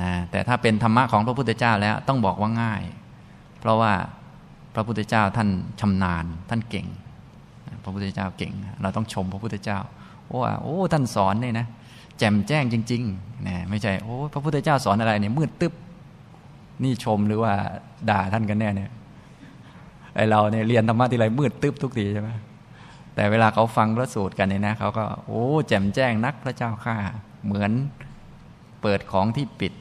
นะแต่ถ้าเป็นธรรมะของพระพุทธเจ้าแล้วต้องบอกว่าง่าย เพราะว่าพระพุทธเจ้าท่านชำนาญ ท่านเก่ง พระพุทธเจ้าเก่ง เราต้องชมพระพุทธเจ้าว่าโอ้ท่านสอนเนี่ยนะแจ่มแจ้งจริงๆนะไม่ใช่โอ้พระพุทธเจ้าสอนอะไรเนี่ยมืดตึ๊บนี่ชมหรือว่าด่าท่านกันแน่เนี่ย ไอเราเนี่ยเรียนธรรมะทีไรมืดตึ๊บทุกทีใช่ไหมแต่เวลาเขาฟังพระสูตรกันเนี่ยนะเขาก็โอ้แจ่มแจ้งนักพระเจ้าข้าเหมือนเปิดของที่ปิด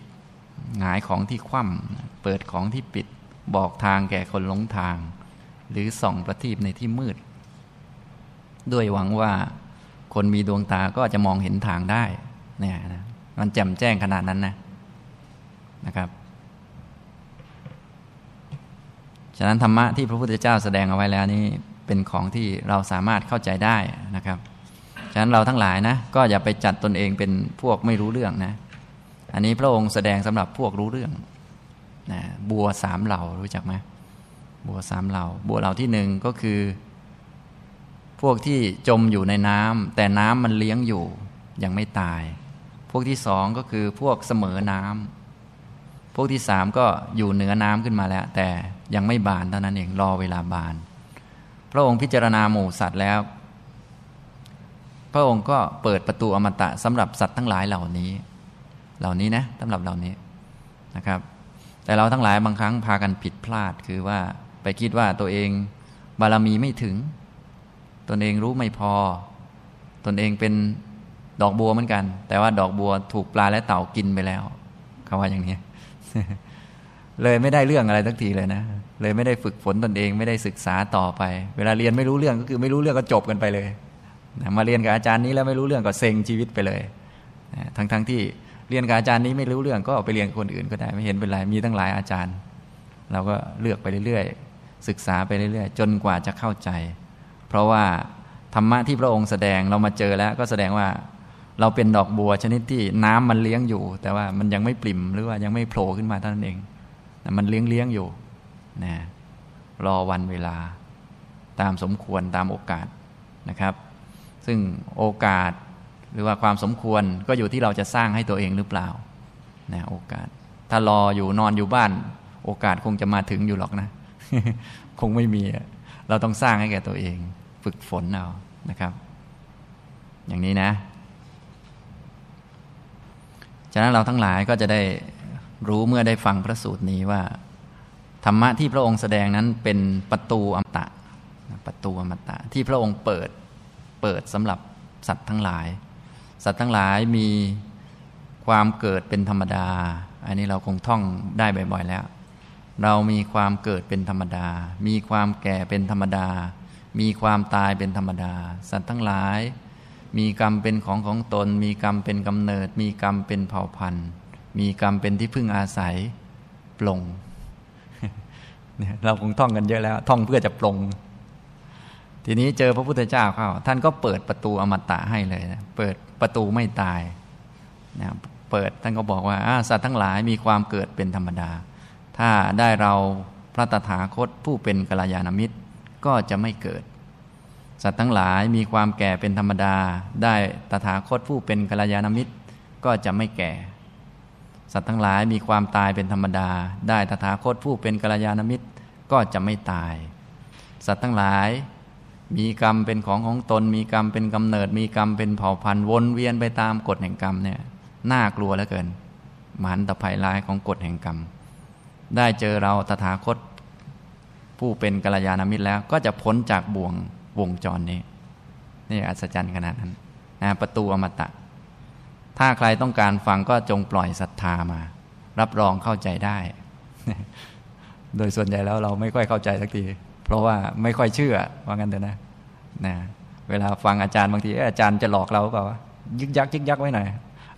หงายของที่คว่ำเปิดของที่ปิด บอกทางแก่คนหลงทาง หรือส่องประทีปในที่มืด ด้วยหวังว่าคนมีดวงตาก็จะมองเห็นทางได้เนี่ยนะมันแจ่มแจ้งขนาดนั้นนะนะครับ ฉะนั้นธรรมะที่พระพุทธเจ้าแสดงเอาไว้แล้วนี้เป็นของที่เราสามารถเข้าใจได้นะครับ ฉะนั้นเราทั้งหลายนะ ก็อย่าไปจัดตนเองเป็นพวกไม่รู้เรื่องนะ อันนี้พระองค์แสดงสำหรับพวกรู้เรื่องนะบัวสามเหล่ารู้จักไหมบัวสามเหล่า บัวเหล่าที่หนึ่งก็คือ พวกที่จมอยู่ในน้ำแต่น้ำมันเลี้ยงอยู่ยังไม่ตาย พวกที่สองก็คือพวกเสมอน้ำ พวกที่สามก็อยู่เหนือน้ำขึ้นมาแล้ว แต่ยังไม่บานเท่านั้นเองรอเวลาบาน พระองค์พิจารณาหมู่สัตว์แล้ว พระองค์ก็เปิดประตูอมตะสำหรับสัตว์ทั้งหลายเหล่านี้ เหล่านี้นะสำหรับเหล่านี้นะครับ แต่เราทั้งหลายบางครั้งพากันผิดพลาดคือว่าไปคิดว่าตัวเองบารมีไม่ถึง ตนเองรู้ไม่พอ ตนเองเป็นดอกบัวเหมือนกัน แต่ว่าดอกบัวถูกปลาและเต่ากินไปแล้วเขาว่าอย่างนี้ เลยไม่ได้เรื่องอะไรทั้งทีเลยนะ เลยไม่ได้ฝึกฝนตนเองไม่ได้ศึกษาต่อไป เวลาเรียนไม่รู้เรื่องก็คือไม่รู้เรื่องก็จบกันไปเลยมาเรียนกับอาจารย์นี้แล้วไม่รู้เรื่องก็เซ็งชีวิตไปเลยทั้งทั้งที่เรียนกับอาจารย์นี้ไม่รู้เรื่องก็ไปเรียนคนอื่นก็ได้ไม่เห็นเป็นไรมีตั้งหลายอาจารย์ เราก็เลือกไปเรื่อยๆ ศึกษาไปเรื่อยๆ จนกว่าจะเข้าใจ เพราะว่าธรรมะที่พระองค์แสดงเรามาเจอแล้วก็แสดงว่า เราเป็นดอกบัวชนิดที่น้ำมันเลี้ยงอยู่ แต่ว่ามันยังไม่ปริ่มหรือว่ายังไม่โผล่ขึ้นมาเท่านั้นเองมันเลี้ยงเลี้ยงอยู่นะรอวันเวลาตามสมควรตามโอกาสนะครับ ซึ่งโอกาสหรือว่าความสมควรก็อยู่ที่เราจะสร้างให้ตัวเองหรือเปล่านะโอกาส ถ้ารออยู่นอนอยู่บ้าน โอกาสคงจะมาถึงอยู่หรอกนะ คงไม่มีเราต้องสร้างให้แก่ตัวเอง ฝึกฝนเอานะครับ อย่างนี้นะ ฉะนั้นเราทั้งหลายก็จะได้รู้เมื่อได้ฟังพระสูตรนี้ว่า ธรรมะที่พระองค์แสดงนั้นเป็นประตูอมตะ ประตูอมตะ ที่พระองค์เปิดเปิดสำหรับสัตว์ทั้งหลาย สัตว์ทั้งหลายมีความเกิดเป็นธรรมดา อันนี้เราคงท่องได้บ่อยๆแล้ว เรามีความเกิดเป็นธรรมดา มีความแก่เป็นธรรมดา มีความตายเป็นธรรมดา สัตว์ทั้งหลาย มีกรรมเป็นของของตน มีกรรมเป็นกำเนิด มีกรรมเป็นเผ่าพันธุ์ มีกรรมเป็นที่พึ่งอาศัยปลงเราคงท่องกันเยอะแล้ว ท่องเพื่อจะปลง ทีนี้เจอพระพุทธเจ้าเข้าท่านก็เปิดประตูอมตะให้เลยนะเปิดประตูไม่ตายนะเปิดท่านก็บอกว่าสัตว์ทั้งหลายมีความเกิดเป็นธรรมดา ถ้าได้เราพระตถาคตผู้เป็นกัลยาณมิตรก็จะไม่เกิด สัตว์ทั้งหลายมีความแก่เป็นธรรมดา ได้ตถาคตผู้เป็นกัลยาณมิตรก็จะไม่แก่ สัตว์ทั้งหลายมีความตายเป็นธรรมดา ได้ตถาคตผู้เป็นกัลยาณมิตรก็จะไม่ตาย สัตว์ทั้งหลายมีกรรมเป็นของของตน มีกรรมเป็นกำเนิด มีกรรมเป็นเผ่าพันธุ์วนเวียนไปตามกฎแห่งกรรมเนี่ยน่ากลัวเหลือเกินมหันตภัยร้ายของกฎแห่งกรรม ได้เจอเราตถาคต ผู้เป็นกัลยาณมิตรแล้วก็จะพ้นจากบ่วง วงจรนี้ นี่อัศจรรย์ขนาดนั้นนะประตูอมตะ ถ้าใครต้องการฟังก็จงปล่อยศรัทธามา รับรองเข้าใจได้ โดยส่วนใหญ่แล้วเราไม่ค่อยเข้าใจสักที เพราะว่าไม่ค่อยเชื่อว่างั้นเถอะนะนะเวลาฟังอาจารย์บางทีอาจารย์จะหลอกเราเปล่ายึกยักยึกยักไว้หน่อย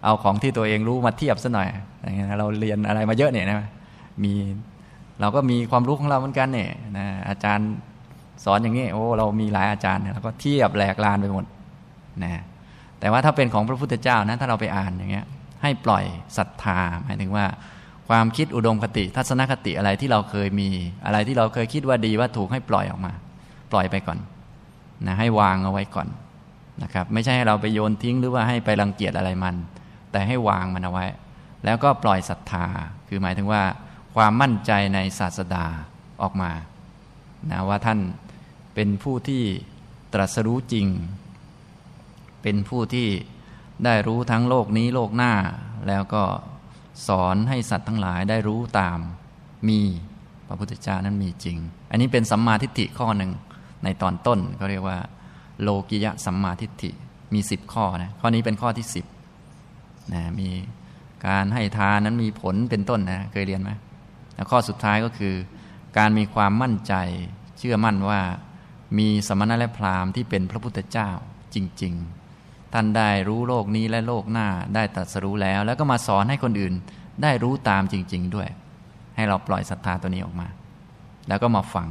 เอาของที่ตัวเองรู้มาเทียบซะหน่อยอย่างเงี้ยเราเรียนอะไรมาเยอะเนี่ยนะมีเราก็มีความรู้ของเราเหมือนกันเนี่ยนะอาจารย์ สอนอย่างนี้โอ้เรามีหลายอาจารย์เราก็เทียบแหลกลานไปหมดนะแต่ว่าถ้าเป็นของพระพุทธเจ้านะถ้าเราไปอ่านอย่างเงี้ยให้ปล่อยศรัทธาหมายถึงว่า ความคิดอุดมคติ ทัศนคติอะไรที่เราเคยมีอะไรที่เราเคยคิดว่าดีว่าถูกให้ปล่อยออกมา ปล่อยไปก่อนนะให้วางเอาไว้ก่อนนะครับไม่ใช่ให้เราไปโยนทิ้งหรือว่าให้ไปรังเกียจอะไรมัน แต่ให้วางมันเอาไว้ แล้วก็ปล่อยศรัทธา คือหมายถึงว่า ความมั่นใจในศาสดาออกมานะว่าท่าน เป็นผู้ที่ตรัสรู้จริง เป็นผู้ที่ได้รู้ทั้งโลกนี้โลกหน้า แล้วก็สอนให้สัตว์ทั้งหลายได้รู้ตามมีพระพุทธเจ้านั้นมีจริง อันนี้เป็นสัมมาทิฏฐิข้อหนึ่งในตอนต้นเขาเรียกว่า โลกิยะสัมมาทิฏฐิมีสิบข้อนะข้อนี้เป็นข้อที่สิบนะมีการให้ทานนั้นมีผลเป็นต้นนะเคยเรียนไหมแล้วข้อสุดท้ายก็คือ การมีความมั่นใจ เชื่อมั่นว่า มีสมณะและพราหมณ์ที่เป็นพระพุทธเจ้าจริง ๆ ท่านได้รู้โลกนี้และโลกหน้าได้ตรัสรู้แล้ว แล้วก็มาสอนให้คนอื่นได้รู้ตามจริง ๆ ด้วย ให้เราปล่อยศรัทธาตัวนี้ออกมา แล้วก็มาฟัง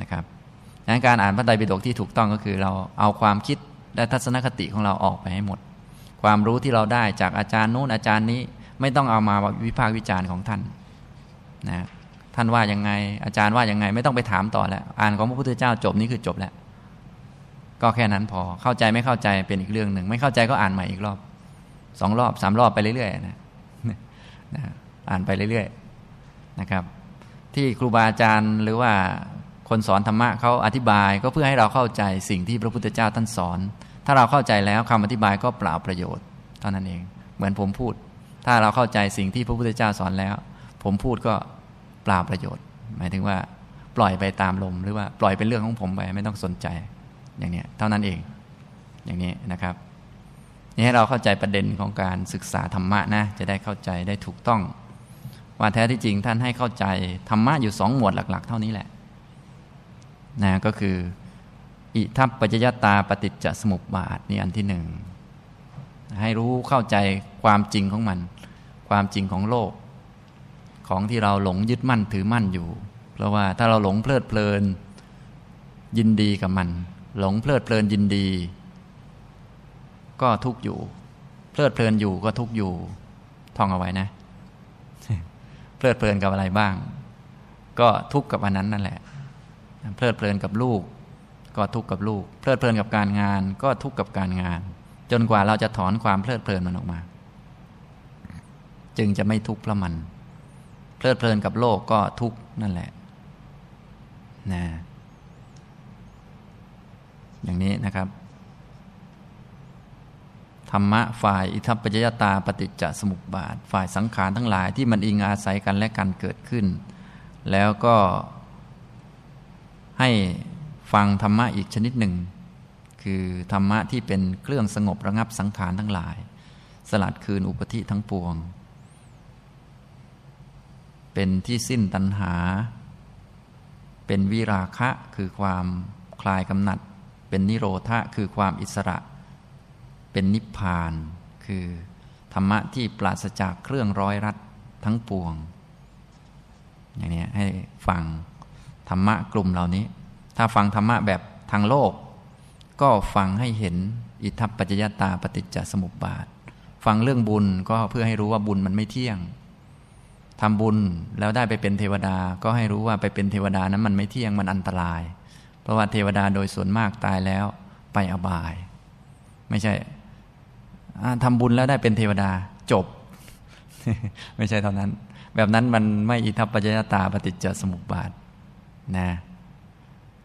นะครับดังนั้นการอ่านพระไตรปิฎกที่ถูกต้องก็คือเราเอาความคิดและทัศนคติของเราออกไปให้หมด ความรู้ที่เราได้จากอาจารย์นู้นอาจารย์นี้ไม่ต้องเอามาวิพากษ์วิจารณ์ของท่านนะ ท่านว่ายังไง อาจารย์ว่ายังไง ไม่ต้องไปถามต่อแล้ว อ่านของพระพุทธเจ้าจบนี่คือจบแล้ว ก็แค่นั้นพอเข้าใจไม่เข้าใจเป็นอีกเรื่องหนึ่ง ไม่เข้าใจก็อ่านใหม่อีกรอบสองรอบสามรอบไปเรื่อยๆนะนะอ่านไปเรื่อยๆนะครับ ที่ครูบาอาจารย์หรือว่าคนสอนธรรมะเขาอธิบายก็เพื่อให้เราเข้าใจสิ่งที่พระพุทธเจ้าท่านสอน ถ้าเราเข้าใจแล้วคำอธิบายก็เปล่าประโยชน์เท่านั้นเอง เหมือนผมพูด ถ้าเราเข้าใจสิ่งที่พระพุทธเจ้าสอนแล้ว ผมพูดก็ ปล่าประโยชน์ หมายถึงว่าปล่อยไปตามลม หรือว่าปล่อยเป็นเรื่องของผมไปไม่ต้องสนใจ อย่างนี้เท่านั้นเอง อย่างนี้นะครับนี่ให้เราเข้าใจประเด็นของการศึกษาธรรมะนะจะได้เข้าใจได้ถูกต้อง ว่าแท้ที่จริงท่านให้เข้าใจธรรมะอยู่สองหมวดหลัก ๆ เท่านี้แหละนะก็คืออิทัปปัจจยตาปฏิจจสมุปบาทนี่อันที่หนึ่งให้รู้เข้าใจความจริงของมัน ความจริงของโลก ของที่เราหลงยึดมั่นถือมั่นอยู่ เพราะว่าถ้าเราหลงเพลิดเพลิน ยินดีกับมัน หลงเพลิดเพลินยินดี ก็ทุกอยู่ เพลิดเพลินอยู่ก็ทุกอยู่ท่องเอาไว้นะ เพลิดเพลินกับอะไรบ้าง ก็ทุกกับอันนั้นนั่นแหละ เพลิดเพลินกับลูก ก็ทุกข์กับลูก เพลิดเพลินกับการงาน ก็ทุกข์กับการงาน จนกว่าเราจะถอนความเพลิดเพลินมันออกมา จึงจะไม่ทุกข์เพราะมัน ลิดเพลินกับโลกก็ทุกข์นั่นแหละนะอย่างนี้นะครับ ธรรมะฝ่ายอิทัปปัจจยตาปฏิจจสมุปบาท ฝ่ายสังขารทั้งหลายที่มันอิงอาศัยกันและกันเกิดขึ้น แล้วก็ให้ฟังธรรมะอีกชนิดหนึ่ง คือธรรมะที่เป็นเครื่องสงบระงับสังขารทั้งหลาย สลัดคืนอุปธิทั้งปวง เป็นที่สิ้นตัณหา เป็นวิราคะคือความคลายกำหนัด เป็นนิโรธะคือความอิสระ เป็นนิพพาน คือธรรมะที่ปราศจากเครื่องร้อยรัดทั้งปวง อย่างนี้ให้ฟังธรรมะกลุ่มเหล่านี้ ถ้าฟังธรรมะแบบทางโลก ก็ฟังให้เห็นอิทัปปัจจยตาปฏิจจสมุปบาท ฟังเรื่องบุญก็เพื่อให้รู้ว่าบุญมันไม่เที่ยง ทำบุญแล้วได้ไปเป็นเทวดาก็ให้รู้ว่าไปเป็นเทวดานั้นมันไม่เที่ยงมันอันตราย เพราะว่าเทวดาโดยส่วนมากตายแล้วไปอบาย ไม่ใช่ทำบุญแล้วได้เป็นเทวดาจบ ไม่ใช่เท่านั้น แบบนั้นมันไม่อิทัปปัจจยตาปฏิจจสมุปบาทนะ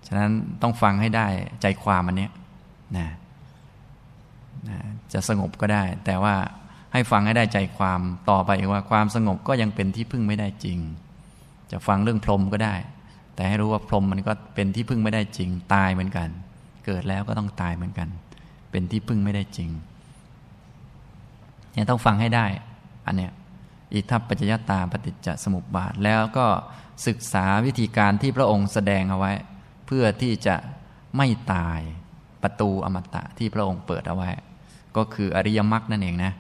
ฉะนั้นต้องฟังให้ได้ใจความอันนี้นะนะจะสงบก็ได้ แต่ว่า ให้ฟังให้ได้ใจความต่อไปว่าความสงบก็ยังเป็นที่พึ่งไม่ได้จริง จะฟังเรื่องพรหมก็ได้ แต่ให้รู้ว่าพรหมมันก็เป็นที่พึ่งไม่ได้จริง ตายเหมือนกัน เกิดแล้วก็ต้องตายเหมือนกัน เป็นที่พึ่งไม่ได้จริงเนี่ยต้องฟังให้ได้ อันเนี้ยอิทัปปัจจยตาปฏิจจสมุปบาท แล้วก็ศึกษาวิธีการที่พระองค์แสดงเอาไว้ เพื่อที่จะไม่ตายประตูอมตะที่พระองค์เปิดเอาไว้ ก็คืออริยมรรคนั่นเองนะ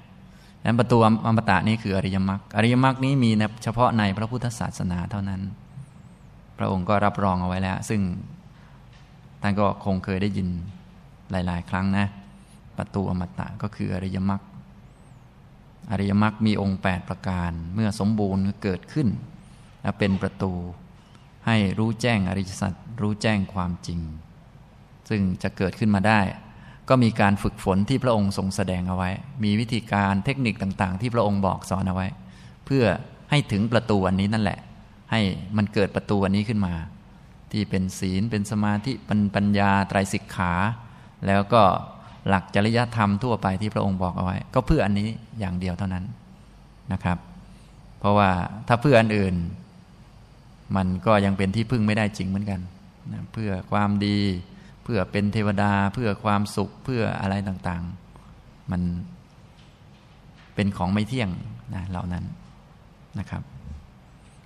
นั้นประตูอมตะนี้คืออริยมรรค อริยมรรคนี้มีเฉพาะในพระพุทธศาสนาเท่านั้น พระองค์ก็รับรองเอาไว้แล้ว ซึ่งท่านก็คงเคยได้ยินหลาย ๆ ครั้งนะ ประตูอมตะก็คืออริยมรรค อริยมรรคมีองค์ 8 ประการ เมื่อสมบูรณ์เกิดขึ้นและเป็นประตูให้รู้แจ้งอริยสัจรู้แจ้งความจริง ซึ่งจะเกิดขึ้นมาได้ ก็มีการฝึกฝนที่พระองค์ทรงแสดงเอาไว้ มีวิธีการเทคนิคต่างๆ ที่พระองค์บอกสอนเอาไว้ เพื่อให้ถึงประตูอันนี้นั่นแหละ ให้มันเกิดประตูอันนี้ขึ้นมา ที่เป็นศีลเป็นสมาธิเป็นปัญญาไตรสิกขา แล้วก็หลักจริยธรรมทั่วไปที่พระองค์บอกเอาไว้ ก็เพื่ออันนี้อย่างเดียวเท่านั้นนะครับ เพราะว่าถ้าเพื่ออันอื่น มันก็ยังเป็นที่พึ่งไม่ได้จริงเหมือนกันนะเพื่อความดี พื่อเป็นเทวดาเพื่อความสุขเพื่ออะไรต่างๆ มันเป็นของไม่เที่ยงนะเหล่านั้นนะครับ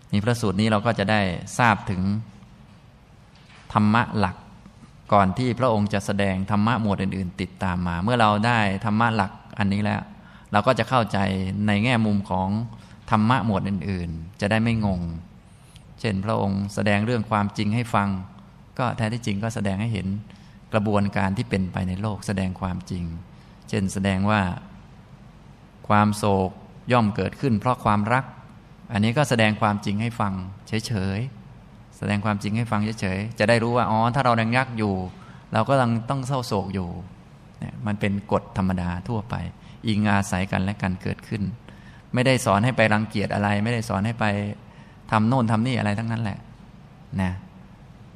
ในพระสูตรนี้เราก็จะได้ทราบถึงธรรมะหลักก่อนที่พระองค์จะแสดงธรรมะหมวดอื่น ๆ ติดตามมา เมื่อเราได้ธรรมะหลักอันนี้แล้ว เราก็จะเข้าใจในแง่มุมของธรรมะหมวดอื่น ๆ จะได้ไม่งง เช่นพระองค์แสดงเรื่องความจริงให้ฟัง ก็แท้ที่จริงก็แสดงให้เห็นกระบวนการที่เป็นไปในโลกแสดงความจริง เช่นแสดงว่าความโศกย่อมเกิดขึ้น เพราะความรัก อันนี้ก็แสดงความจริงให้ฟังเฉยๆ แสดงความจริงให้ฟังเฉยๆ จะได้รู้ว่า อ๋อ ถ้าเราดังยักอยู่ เราก็ต้องต้องเศร้าโศกอยู่เนี่ยมันเป็นกฎธรรมดาทั่วไป อิงอาศัยกันและกันเกิดขึ้น ไม่ได้สอนให้ไปรังเกียจอะไร ไม่ได้สอนให้ไปทำโน่นทำนี่อะไรทั้งนั้นแหละ นะ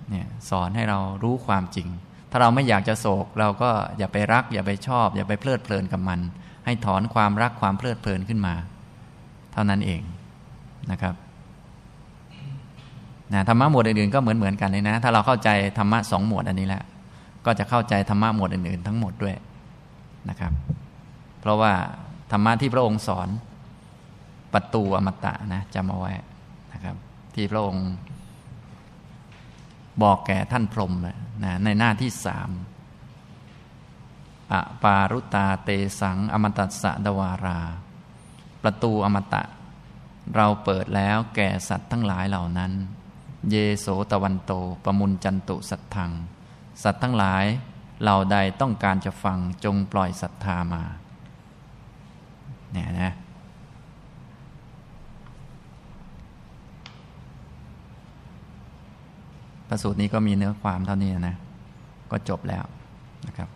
เนี่ยสอนให้เรารู้ความจริง ถ้าเราไม่อยากจะโศก เราก็อย่าไปรัก อย่าไปชอบ อย่าไปเพลิดเพลินกับมัน ให้ถอนความรักความเพลิดเพลินขึ้นมา เท่านั้นเองนะครับนะธรรมะหมวดอื่นๆก็เหมือนเหมือนกันเลยนะ ถ้าเราเข้าใจธรรมะสองหมวดอันนี้แล้วก็จะเข้าใจธรรมะหมวดอื่นๆ ทั้งหมดด้วยนะครับ เพราะว่าธรรมะที่พระองค์สอนประตูอมตะนะจำเอาไว้นะครับ ที่พระองค์ บอกแก่ท่านพรหมนะในหน้าที่สามอปารุตาเตสัง อมตัสสะดวารา ประตูอมตะ เราเปิดแล้วแก่สัตว์ทั้งหลายเหล่านั้น เยโสตะวันโตประมุนจันตุสัตทัง สัตว์ทั้งหลายเหล่าใดต้องการจะฟังจงปล่อยศรัทธามาเนี่ยนะ พระสูตรนี้ก็มีเนื้อความเท่านี้นะ ก็จบแล้วนะครับ